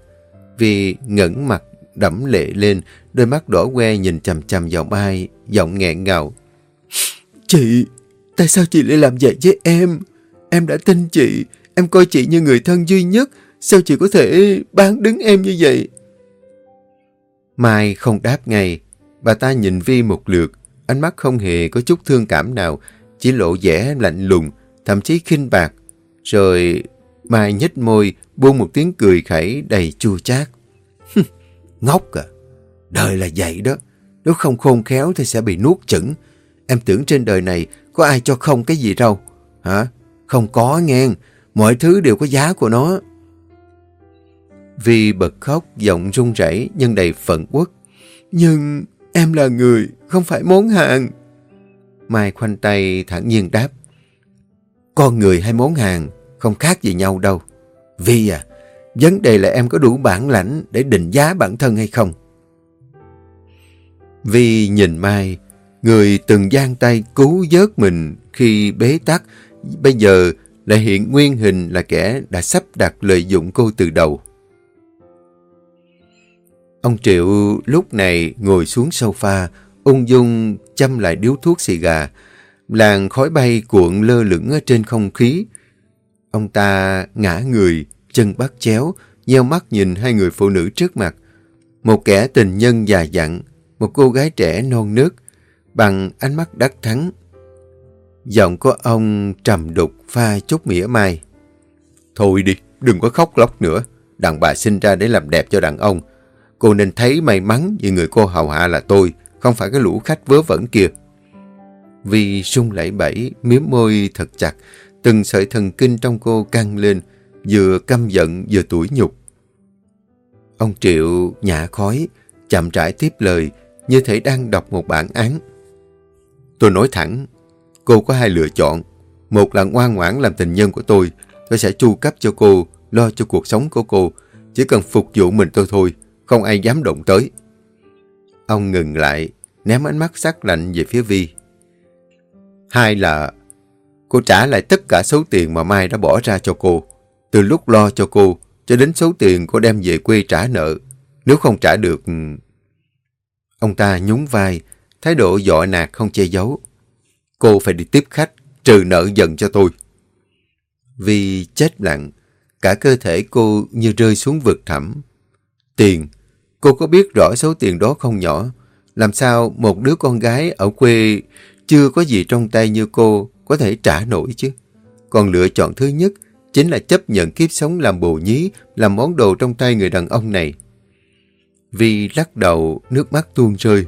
Vi ngẩng mặt đẫm lệ lên, đôi mắt đỏ que nhìn chầm chầm vào Mai, giọng nghẹn ngào. Chị, tại sao chị lại làm vậy với em? Em đã tin chị, em coi chị như người thân duy nhất, sao chị có thể bán đứng em như vậy? Mai không đáp ngay. Bà ta nhìn Vi một lượt, ánh mắt không hề có chút thương cảm nào, chỉ lộ vẻ lạnh lùng, thậm chí khinh bạc. Rồi Mai nhếch môi, buông một tiếng cười khẩy đầy chua chát. Ngốc à, đời là vậy đó. Nếu không khôn khéo thì sẽ bị nuốt chửng. Em tưởng trên đời này có ai cho không cái gì đâu. Hả? Không có nghe. Mọi thứ đều có giá của nó. Vi bật khóc, giọng run rẩy nhưng đầy phận quốc. Nhưng em là người, không phải món hàng. Mai khoanh tay thẳng nhiên đáp. Con người hay món hàng không khác gì nhau đâu. Vi à, vấn đề là em có đủ bản lãnh để định giá bản thân hay không? Vi nhìn Mai, người từng gian tay cứu vớt mình khi bế tắc, bây giờ lại hiện nguyên hình là kẻ đã sắp đặt lợi dụng cô từ đầu. Ông Triệu lúc này ngồi xuống sofa, ung dung châm lại điếu thuốc xì gà. Làn khói bay cuộn lơ lửng ở trên không khí. Ông ta ngã người, chân bắt chéo, nheo mắt nhìn hai người phụ nữ trước mặt. Một kẻ tình nhân già dặn, một cô gái trẻ non nớt, bằng ánh mắt đắc thắng. Giọng của ông trầm đục pha chút mỉa mai. Thôi đi, đừng có khóc lóc nữa. Đàn bà sinh ra để làm đẹp cho đàn ông. Cô nên thấy may mắn vì người cô hầu hạ là tôi, không phải cái lũ khách vớ vẩn kia. Vi sung lẫy bẫy, miếm môi thật chặt, từng sợi thần kinh trong cô căng lên, vừa căm giận vừa tủi nhục. Ông Triệu nhả khói, chậm rãi tiếp lời, như thể đang đọc một bản án. Tôi nói thẳng, cô có hai lựa chọn. Một là ngoan ngoãn làm tình nhân của tôi, tôi sẽ chu cấp cho cô, lo cho cuộc sống của cô, chỉ cần phục vụ mình tôi thôi, không ai dám động tới. Ông ngừng lại, ném ánh mắt sắc lạnh về phía Vi. Hai là cô trả lại tất cả số tiền mà Mai đã bỏ ra cho cô, từ lúc lo cho cô cho đến số tiền cô đem về quê trả nợ. Nếu không trả được... Ông ta nhún vai, thái độ dọa nạt không che giấu. Cô phải đi tiếp khách, trừ nợ dần cho tôi. Vì chết lặng, cả cơ thể cô như rơi xuống vực thẳm. Tiền, cô có biết rõ số tiền đó không nhỏ. Làm sao một đứa con gái ở quê chưa có gì trong tay như cô có thể trả nổi chứ? Còn lựa chọn thứ nhất chính là chấp nhận kiếp sống làm bồ nhí, làm món đồ trong tay người đàn ông này. Vi lắc đầu, nước mắt tuôn rơi.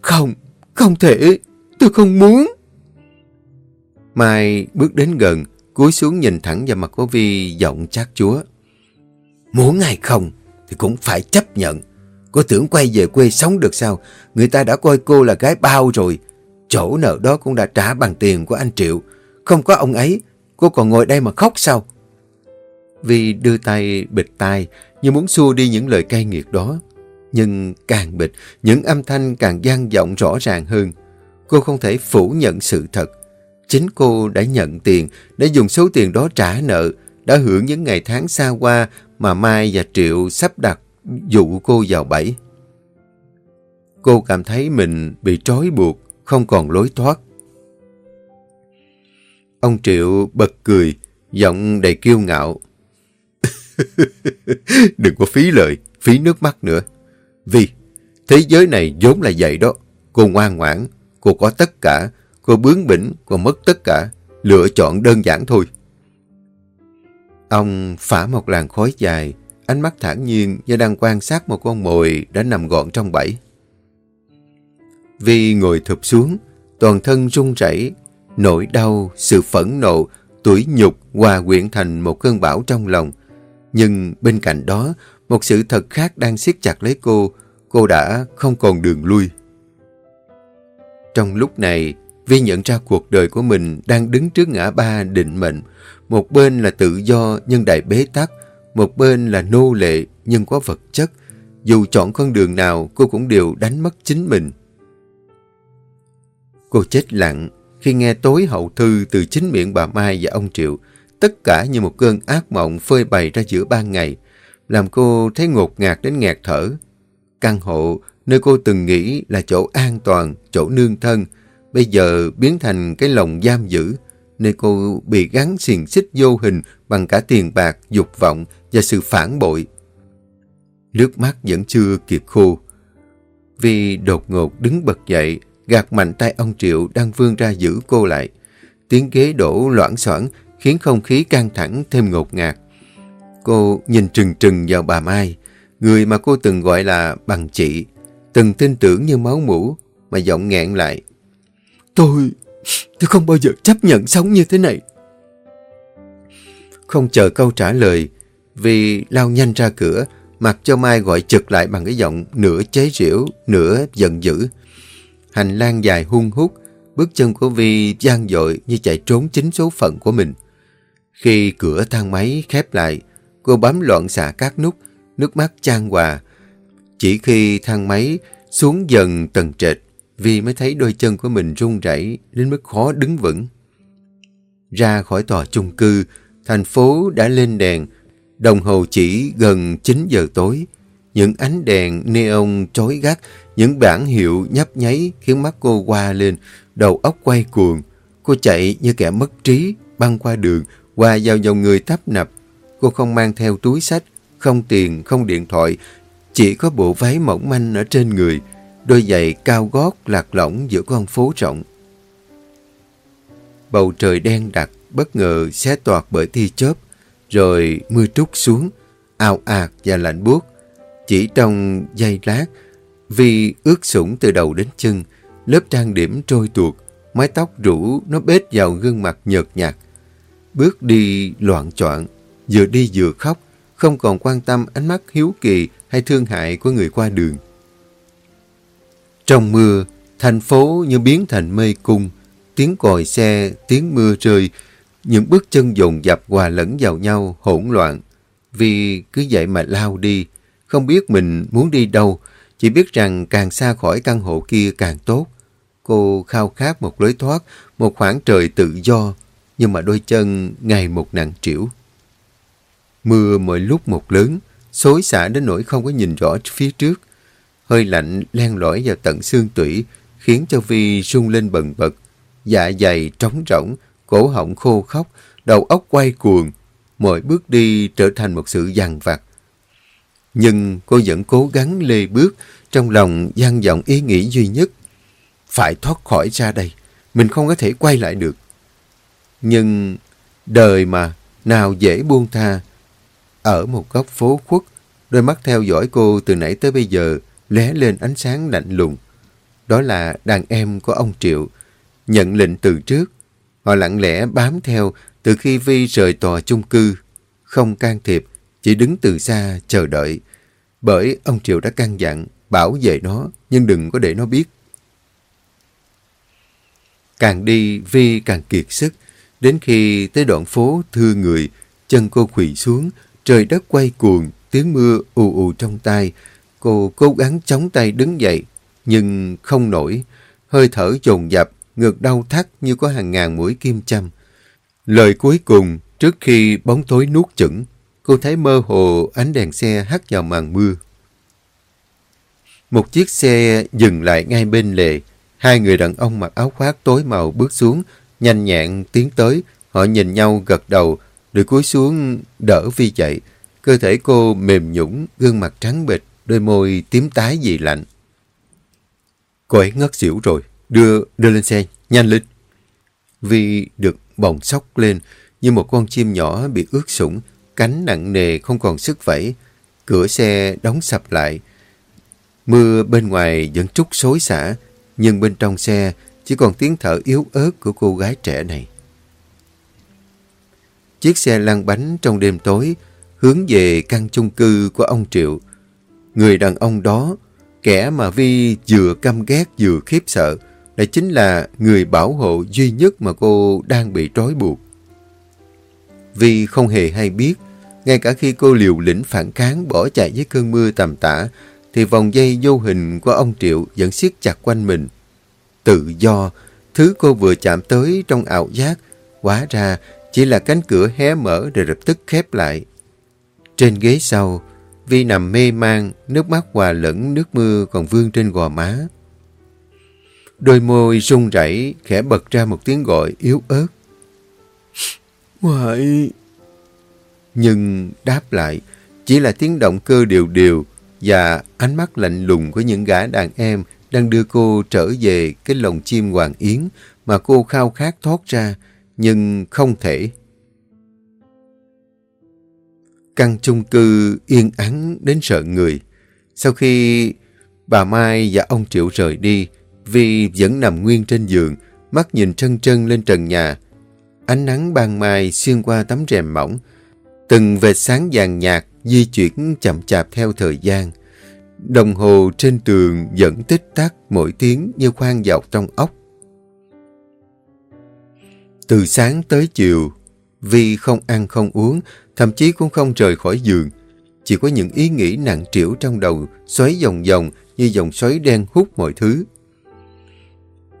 Không, không thể, tôi không muốn. Mai bước đến gần, cúi xuống nhìn thẳng vào mặt của Vi giọng chát chúa. Muốn hay không thì cũng phải chấp nhận. Cô tưởng quay về quê sống được sao? Người ta đã coi cô là gái bao rồi. Chỗ nợ đó cũng đã trả bằng tiền của anh Triệu. Không có ông ấy, cô còn ngồi đây mà khóc sao? Vi đưa tay bịt tai như muốn xua đi những lời cay nghiệt đó. Nhưng càng bịt, những âm thanh càng gian vọng rõ ràng hơn. Cô không thể phủ nhận sự thật. Chính cô đã nhận tiền, đã dùng số tiền đó trả nợ, đã hưởng những ngày tháng xa qua mà Mai và Triệu sắp đặt dụ cô vào bẫy. Cô cảm thấy mình bị trói buộc, không còn lối thoát. Ông Triệu bật cười, giọng đầy kiêu ngạo. Đừng có phí lời, phí nước mắt nữa. Vì thế giới này vốn là vậy đó. Cô ngoan ngoãn, cô có tất cả, cô bướng bỉnh, cô mất tất cả. Lựa chọn đơn giản thôi. Ông phả một làn khói dài, ánh mắt thản nhiên như đang quan sát một con mồi đã nằm gọn trong bẫy. Vi ngồi thụp xuống, toàn thân run rẩy, nỗi đau, sự phẫn nộ, tuổi nhục hòa quyện thành một cơn bão trong lòng. Nhưng bên cạnh đó, một sự thật khác đang siết chặt lấy cô, cô đã không còn đường lui. Trong lúc này, Vi nhận ra cuộc đời của mình đang đứng trước ngã ba định mệnh. Một bên là tự do nhưng đầy bế tắc, một bên là nô lệ nhưng có vật chất. Dù chọn con đường nào, cô cũng đều đánh mất chính mình. Cô chết lặng khi nghe tối hậu thư từ chính miệng bà Mai và ông Triệu. Tất cả như một cơn ác mộng phơi bày ra giữa ban ngày, làm cô thấy ngột ngạt đến nghẹt thở. Căn hộ nơi cô từng nghĩ là chỗ an toàn, chỗ nương thân, bây giờ biến thành cái lồng giam giữ, nơi cô bị gắn xiềng xích vô hình bằng cả tiền bạc, dục vọng và sự phản bội. nước mắt vẫn chưa kịp khô. Vi đột ngột đứng bật dậy, gạt mạnh tay ông Triệu đang vươn ra giữ cô lại. Tiếng ghế đổ loãng xoảng khiến không khí căng thẳng thêm ngột ngạt. Cô nhìn trừng trừng vào bà Mai, người mà cô từng gọi là bằng chị, từng tin tưởng như máu mũ, mà giọng nghẹn lại. Tôi, tôi không bao giờ chấp nhận sống như thế này. Không chờ câu trả lời, vì lao nhanh ra cửa, mặc cho Mai gọi chực lại bằng cái giọng nửa chế giễu, nửa giận dữ. Hành lang dài hung hút, bước chân của Vi gian dội như chạy trốn chính số phận của mình. Khi cửa thang máy khép lại, cô bám loạn xạ các nút, nước mắt chan hòa. Chỉ khi thang máy xuống dần tầng trệt, vì mới thấy đôi chân của mình run rẩy đến mức khó đứng vững. Ra khỏi tòa chung cư, thành phố đã lên đèn, đồng hồ chỉ gần 9 giờ tối. Những ánh đèn neon chói gắt, những bảng hiệu nhấp nháy khiến mắt cô qua lên, đầu óc quay cuồng. Cô chạy như kẻ mất trí, băng qua đường, qua vào dòng người tấp nập. Cô không mang theo túi sách, không tiền, không điện thoại, chỉ có bộ váy mỏng manh ở trên người, đôi giày cao gót lạc lõng giữa con phố rộng. Bầu trời đen đặc, bất ngờ xé toạc bởi thi chớp, rồi mưa trút xuống, ao ạt và lạnh buốt. Chỉ trong giây lát, vì ướt sũng từ đầu đến chân, lớp trang điểm trôi tuột, mái tóc rủ nó bết vào gương mặt nhợt nhạt. Bước đi loạn choạng, vừa đi vừa khóc, không còn quan tâm ánh mắt hiếu kỳ hay thương hại của người qua đường. Trong mưa, thành phố như biến thành mê cung, tiếng còi xe, tiếng mưa rơi, những bước chân dồn dập hòa lẫn vào nhau, hỗn loạn. Vì cứ vậy mà lao đi, không biết mình muốn đi đâu, chỉ biết rằng càng xa khỏi căn hộ kia càng tốt. Cô khao khát một lối thoát, một khoảng trời tự do, nhưng mà đôi chân ngày một nặng trĩu. Mưa mỗi lúc một lớn, xối xả đến nỗi không có nhìn rõ phía trước. Hơi lạnh len lỏi vào tận xương tủy, khiến cho Vi rung lên bần bật. Dạ dày trống rỗng, cổ họng khô khóc, đầu óc quay cuồng. Mọi bước đi trở thành một sự dằn vặt. Nhưng cô vẫn cố gắng lê bước, trong lòng gian vọng ý nghĩ duy nhất. Phải thoát khỏi ra đây, mình không có thể quay lại được. Nhưng đời mà, nào dễ buông tha. Ở một góc phố khuất, đôi mắt theo dõi cô từ nãy tới bây giờ lóe lên ánh sáng lạnh lùng. Đó là đàn em của ông Triệu. Nhận lệnh từ trước, họ lặng lẽ bám theo từ khi Vi rời tòa chung cư. Không can thiệp, chỉ đứng từ xa chờ đợi. Bởi ông Triệu đã căn dặn bảo vệ nó, nhưng đừng có để nó biết. Càng đi, Vi càng kiệt sức. Đến khi tới đoạn phố thưa người, chân cô quỳ xuống, trời đất quay cuồng, tiếng mưa ù ù trong tai. Cô cố gắng chống tay đứng dậy, nhưng không nổi. Hơi thở dồn dập, ngực đau thắt như có hàng ngàn mũi kim châm. Lời cuối cùng, trước khi bóng tối nuốt chửng, cô thấy mơ hồ ánh đèn xe hắt vào màn mưa. Một chiếc xe dừng lại ngay bên lề. Hai người đàn ông mặc áo khoác tối màu bước xuống, nhanh nhẹn tiến tới. Họ nhìn nhau gật đầu, rồi cúi xuống đỡ Vi dậy. Cơ thể cô mềm nhũng, gương mặt trắng bệch, đôi môi tím tái vì lạnh. Cô ấy ngất xỉu rồi, đưa đưa lên xe, nhanh lên. Vi được bồng sóc lên như một con chim nhỏ bị ướt sũng, cánh nặng nề không còn sức vẫy. Cửa xe đóng sập lại. Mưa bên ngoài vẫn trút xối xả, nhưng bên trong xe chỉ còn tiếng thở yếu ớt của cô gái trẻ này. Chiếc xe lăn bánh trong đêm tối, hướng về căn chung cư của ông Triệu. Người đàn ông đó, kẻ mà Vi vừa căm ghét vừa khiếp sợ, lại chính là người bảo hộ duy nhất mà cô đang bị trói buộc. Vi không hề hay biết, ngay cả khi cô liều lĩnh phản kháng bỏ chạy với cơn mưa tầm tã, thì vòng dây vô hình của ông Triệu vẫn siết chặt quanh mình. Tự do, thứ cô vừa chạm tới trong ảo giác, hóa ra chỉ là cánh cửa hé mở rồi lập tức khép lại. Trên ghế sau, Vi nằm mê man, nước mắt hòa lẫn nước mưa còn vương trên gò má. Đôi môi run rẩy khẽ bật ra một tiếng gọi yếu ớt. Ngoại! Nhưng đáp lại, chỉ là tiếng động cơ đều đều, và ánh mắt lạnh lùng của những gã đàn em đang đưa cô trở về cái lồng chim hoàng yến mà cô khao khát thoát ra, nhưng không thể. Căn chung cư yên ắng đến sợ người. Sau khi bà Mai và ông Triệu rời đi, Vi vẫn nằm nguyên trên giường, mắt nhìn trân trân lên trần nhà. Ánh nắng ban mai xuyên qua tấm rèm mỏng, từng vệt sáng vàng nhạt di chuyển chậm chạp theo thời gian. Đồng hồ trên tường vẫn tích tắc mỗi tiếng như khoan dọc trong ốc. Từ sáng tới chiều, Vi không ăn không uống, thậm chí cũng không rời khỏi giường. Chỉ có những ý nghĩ nặng trĩu trong đầu xoáy vòng vòng như dòng xoáy đen hút mọi thứ.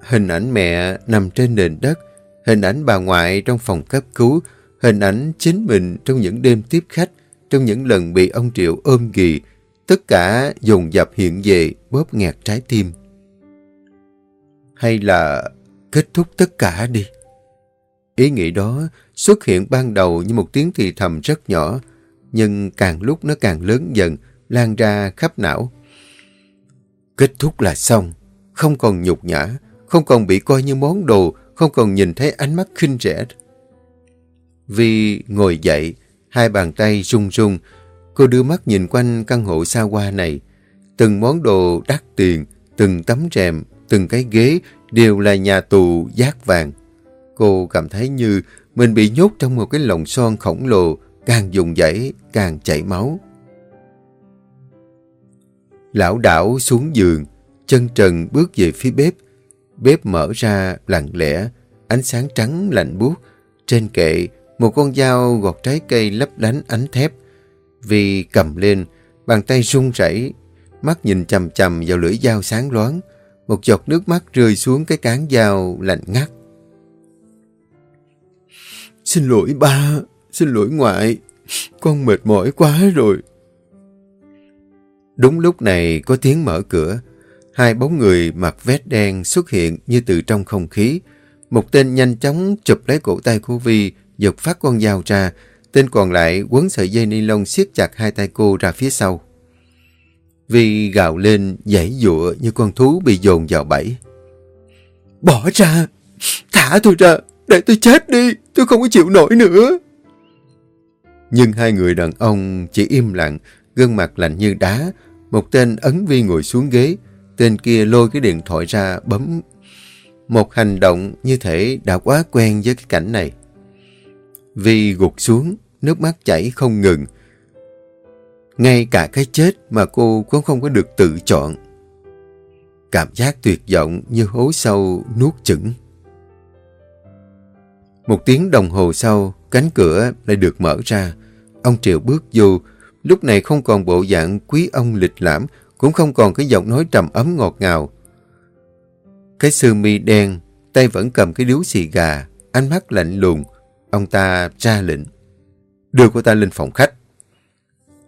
Hình ảnh mẹ nằm trên nền đất, hình ảnh bà ngoại trong phòng cấp cứu, hình ảnh chính mình trong những đêm tiếp khách, trong những lần bị ông Triệu ôm ghì, tất cả dồn dập hiện về bóp nghẹt trái tim. Hay là kết thúc tất cả đi? Ý nghĩ đó xuất hiện ban đầu như một tiếng thì thầm rất nhỏ, nhưng càng lúc nó càng lớn dần, lan ra khắp não. Kết thúc là xong, không còn nhục nhã, không còn bị coi như món đồ, không còn nhìn thấy ánh mắt khinh rẻ. Vi ngồi dậy, hai bàn tay run run, cô đưa mắt nhìn quanh căn hộ xa hoa này. Từng món đồ đắt tiền, từng tấm rèm, từng cái ghế đều là nhà tù giác vàng. Cô cảm thấy như mình bị nhốt trong một cái lồng son khổng lồ, càng dùng dãy, càng chảy máu. Lão đảo xuống giường, chân trần bước về phía bếp. Bếp mở ra lặng lẽ, ánh sáng trắng lạnh buốt. Trên kệ, một con dao gọt trái cây lấp lánh ánh thép. Vì cầm lên, bàn tay run rẩy, mắt nhìn chầm chầm vào lưỡi dao sáng loáng. Một giọt nước mắt rơi xuống cái cán dao lạnh ngắt. Xin lỗi ba, xin lỗi ngoại, con mệt mỏi quá rồi. Đúng lúc này có tiếng mở cửa, hai bóng người mặc vest đen xuất hiện như từ trong không khí. Một tên nhanh chóng chụp lấy cổ tay của Vi, giật phát con dao ra, tên còn lại quấn sợi dây ni lông siết chặt hai tay cô ra phía sau. Vi gào lên, giãy dụa như con thú bị dồn vào bẫy. Bỏ ra! Thả tôi ra! Để tôi chết đi! Tôi không có chịu nổi nữa! Nhưng hai người đàn ông chỉ im lặng, gương mặt lạnh như đá. Một tên ấn vi ngồi xuống ghế, tên kia lôi cái điện thoại ra bấm. Một hành động như thể đã quá quen với cái cảnh này. Vi gục xuống, nước mắt chảy không ngừng. Ngay cả cái chết mà cô cũng không có được tự chọn. Cảm giác tuyệt vọng như hố sâu nuốt chửng. Một tiếng đồng hồ sau, cánh cửa lại được mở ra. Ông Triệu bước vô, lúc này không còn bộ dạng quý ông lịch lãm, cũng không còn cái giọng nói trầm ấm ngọt ngào. Cái sư mi đen, tay vẫn cầm cái điếu xì gà, ánh mắt lạnh lùng. Ông ta ra lệnh. Đưa cô ta lên phòng khách.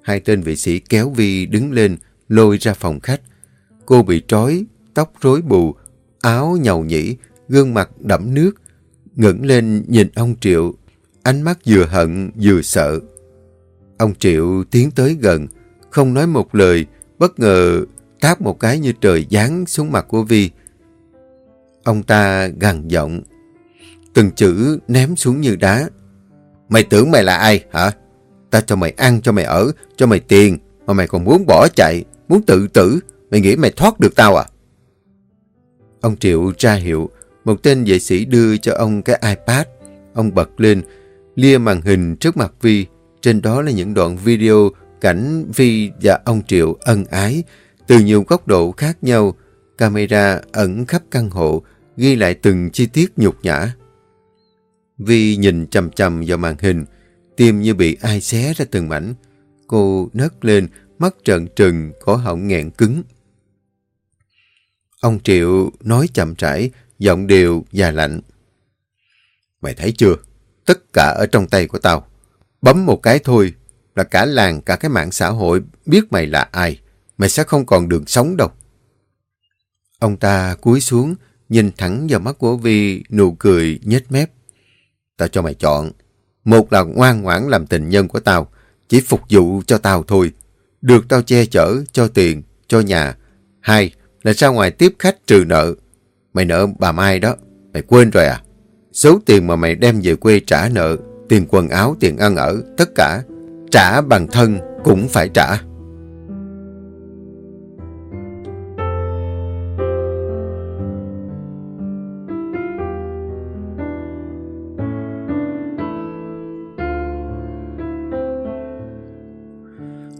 Hai tên vệ sĩ kéo Vi đứng lên, lôi ra phòng khách. Cô bị trói, tóc rối bù, áo nhầu nhĩ, gương mặt đẫm nước, ngẩng lên nhìn ông Triệu, ánh mắt vừa hận vừa sợ. Ông Triệu tiến tới gần, không nói một lời, bất ngờ táp một cái như trời giáng xuống mặt của Vi. Ông ta gằn giọng, từng chữ ném xuống như đá. Mày tưởng mày là ai hả? Ta cho mày ăn, cho mày ở, cho mày tiền, mà mày còn muốn bỏ chạy, muốn tự tử. Mày nghĩ mày thoát được tao à? Ông Triệu ra hiệu, một tên vệ sĩ đưa cho ông cái iPad. Ông bật lên, lia màn hình trước mặt Vi. Trên đó là những đoạn video cảnh Vi và ông Triệu ân ái từ nhiều góc độ khác nhau. Camera ẩn khắp căn hộ, ghi lại từng chi tiết nhục nhã. Vi nhìn chầm chầm vào màn hình, tim như bị ai xé ra từng mảnh. Cô nấc lên, mắt trợn trừng, cổ họng nghẹn cứng. Ông Triệu nói chậm rãi, giọng đều và lạnh. Mày thấy chưa? Tất cả ở trong tay của tao. Bấm một cái thôi là cả làng, cả cái mạng xã hội biết mày là ai. Mày sẽ không còn đường sống đâu. Ông ta cúi xuống, nhìn thẳng vào mắt của Vi, nụ cười nhếch mép. Tao cho mày chọn. Một là ngoan ngoãn làm tình nhân của tao, chỉ phục vụ cho tao thôi. Được tao che chở, cho tiền, cho nhà. Hai là ra ngoài tiếp khách trừ nợ. Mày nợ bà Mai đó. Mày quên rồi à? Số tiền mà mày đem về quê trả nợ, tiền quần áo, tiền ăn ở, tất cả. Trả bằng thân cũng phải trả.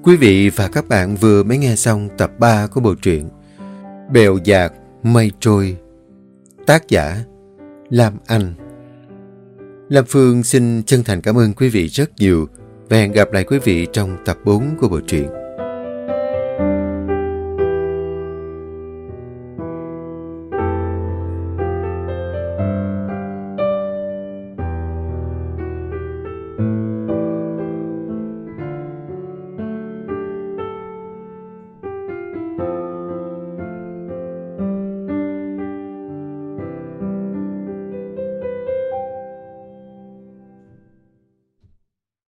Quý vị và các bạn vừa mới nghe xong tập 3 của bộ truyện Bèo dạt mây trôi Tác giả Lam Anh Lam Phương xin chân thành cảm ơn quý vị rất nhiều và hẹn gặp lại quý vị trong tập 4 của bộ truyện.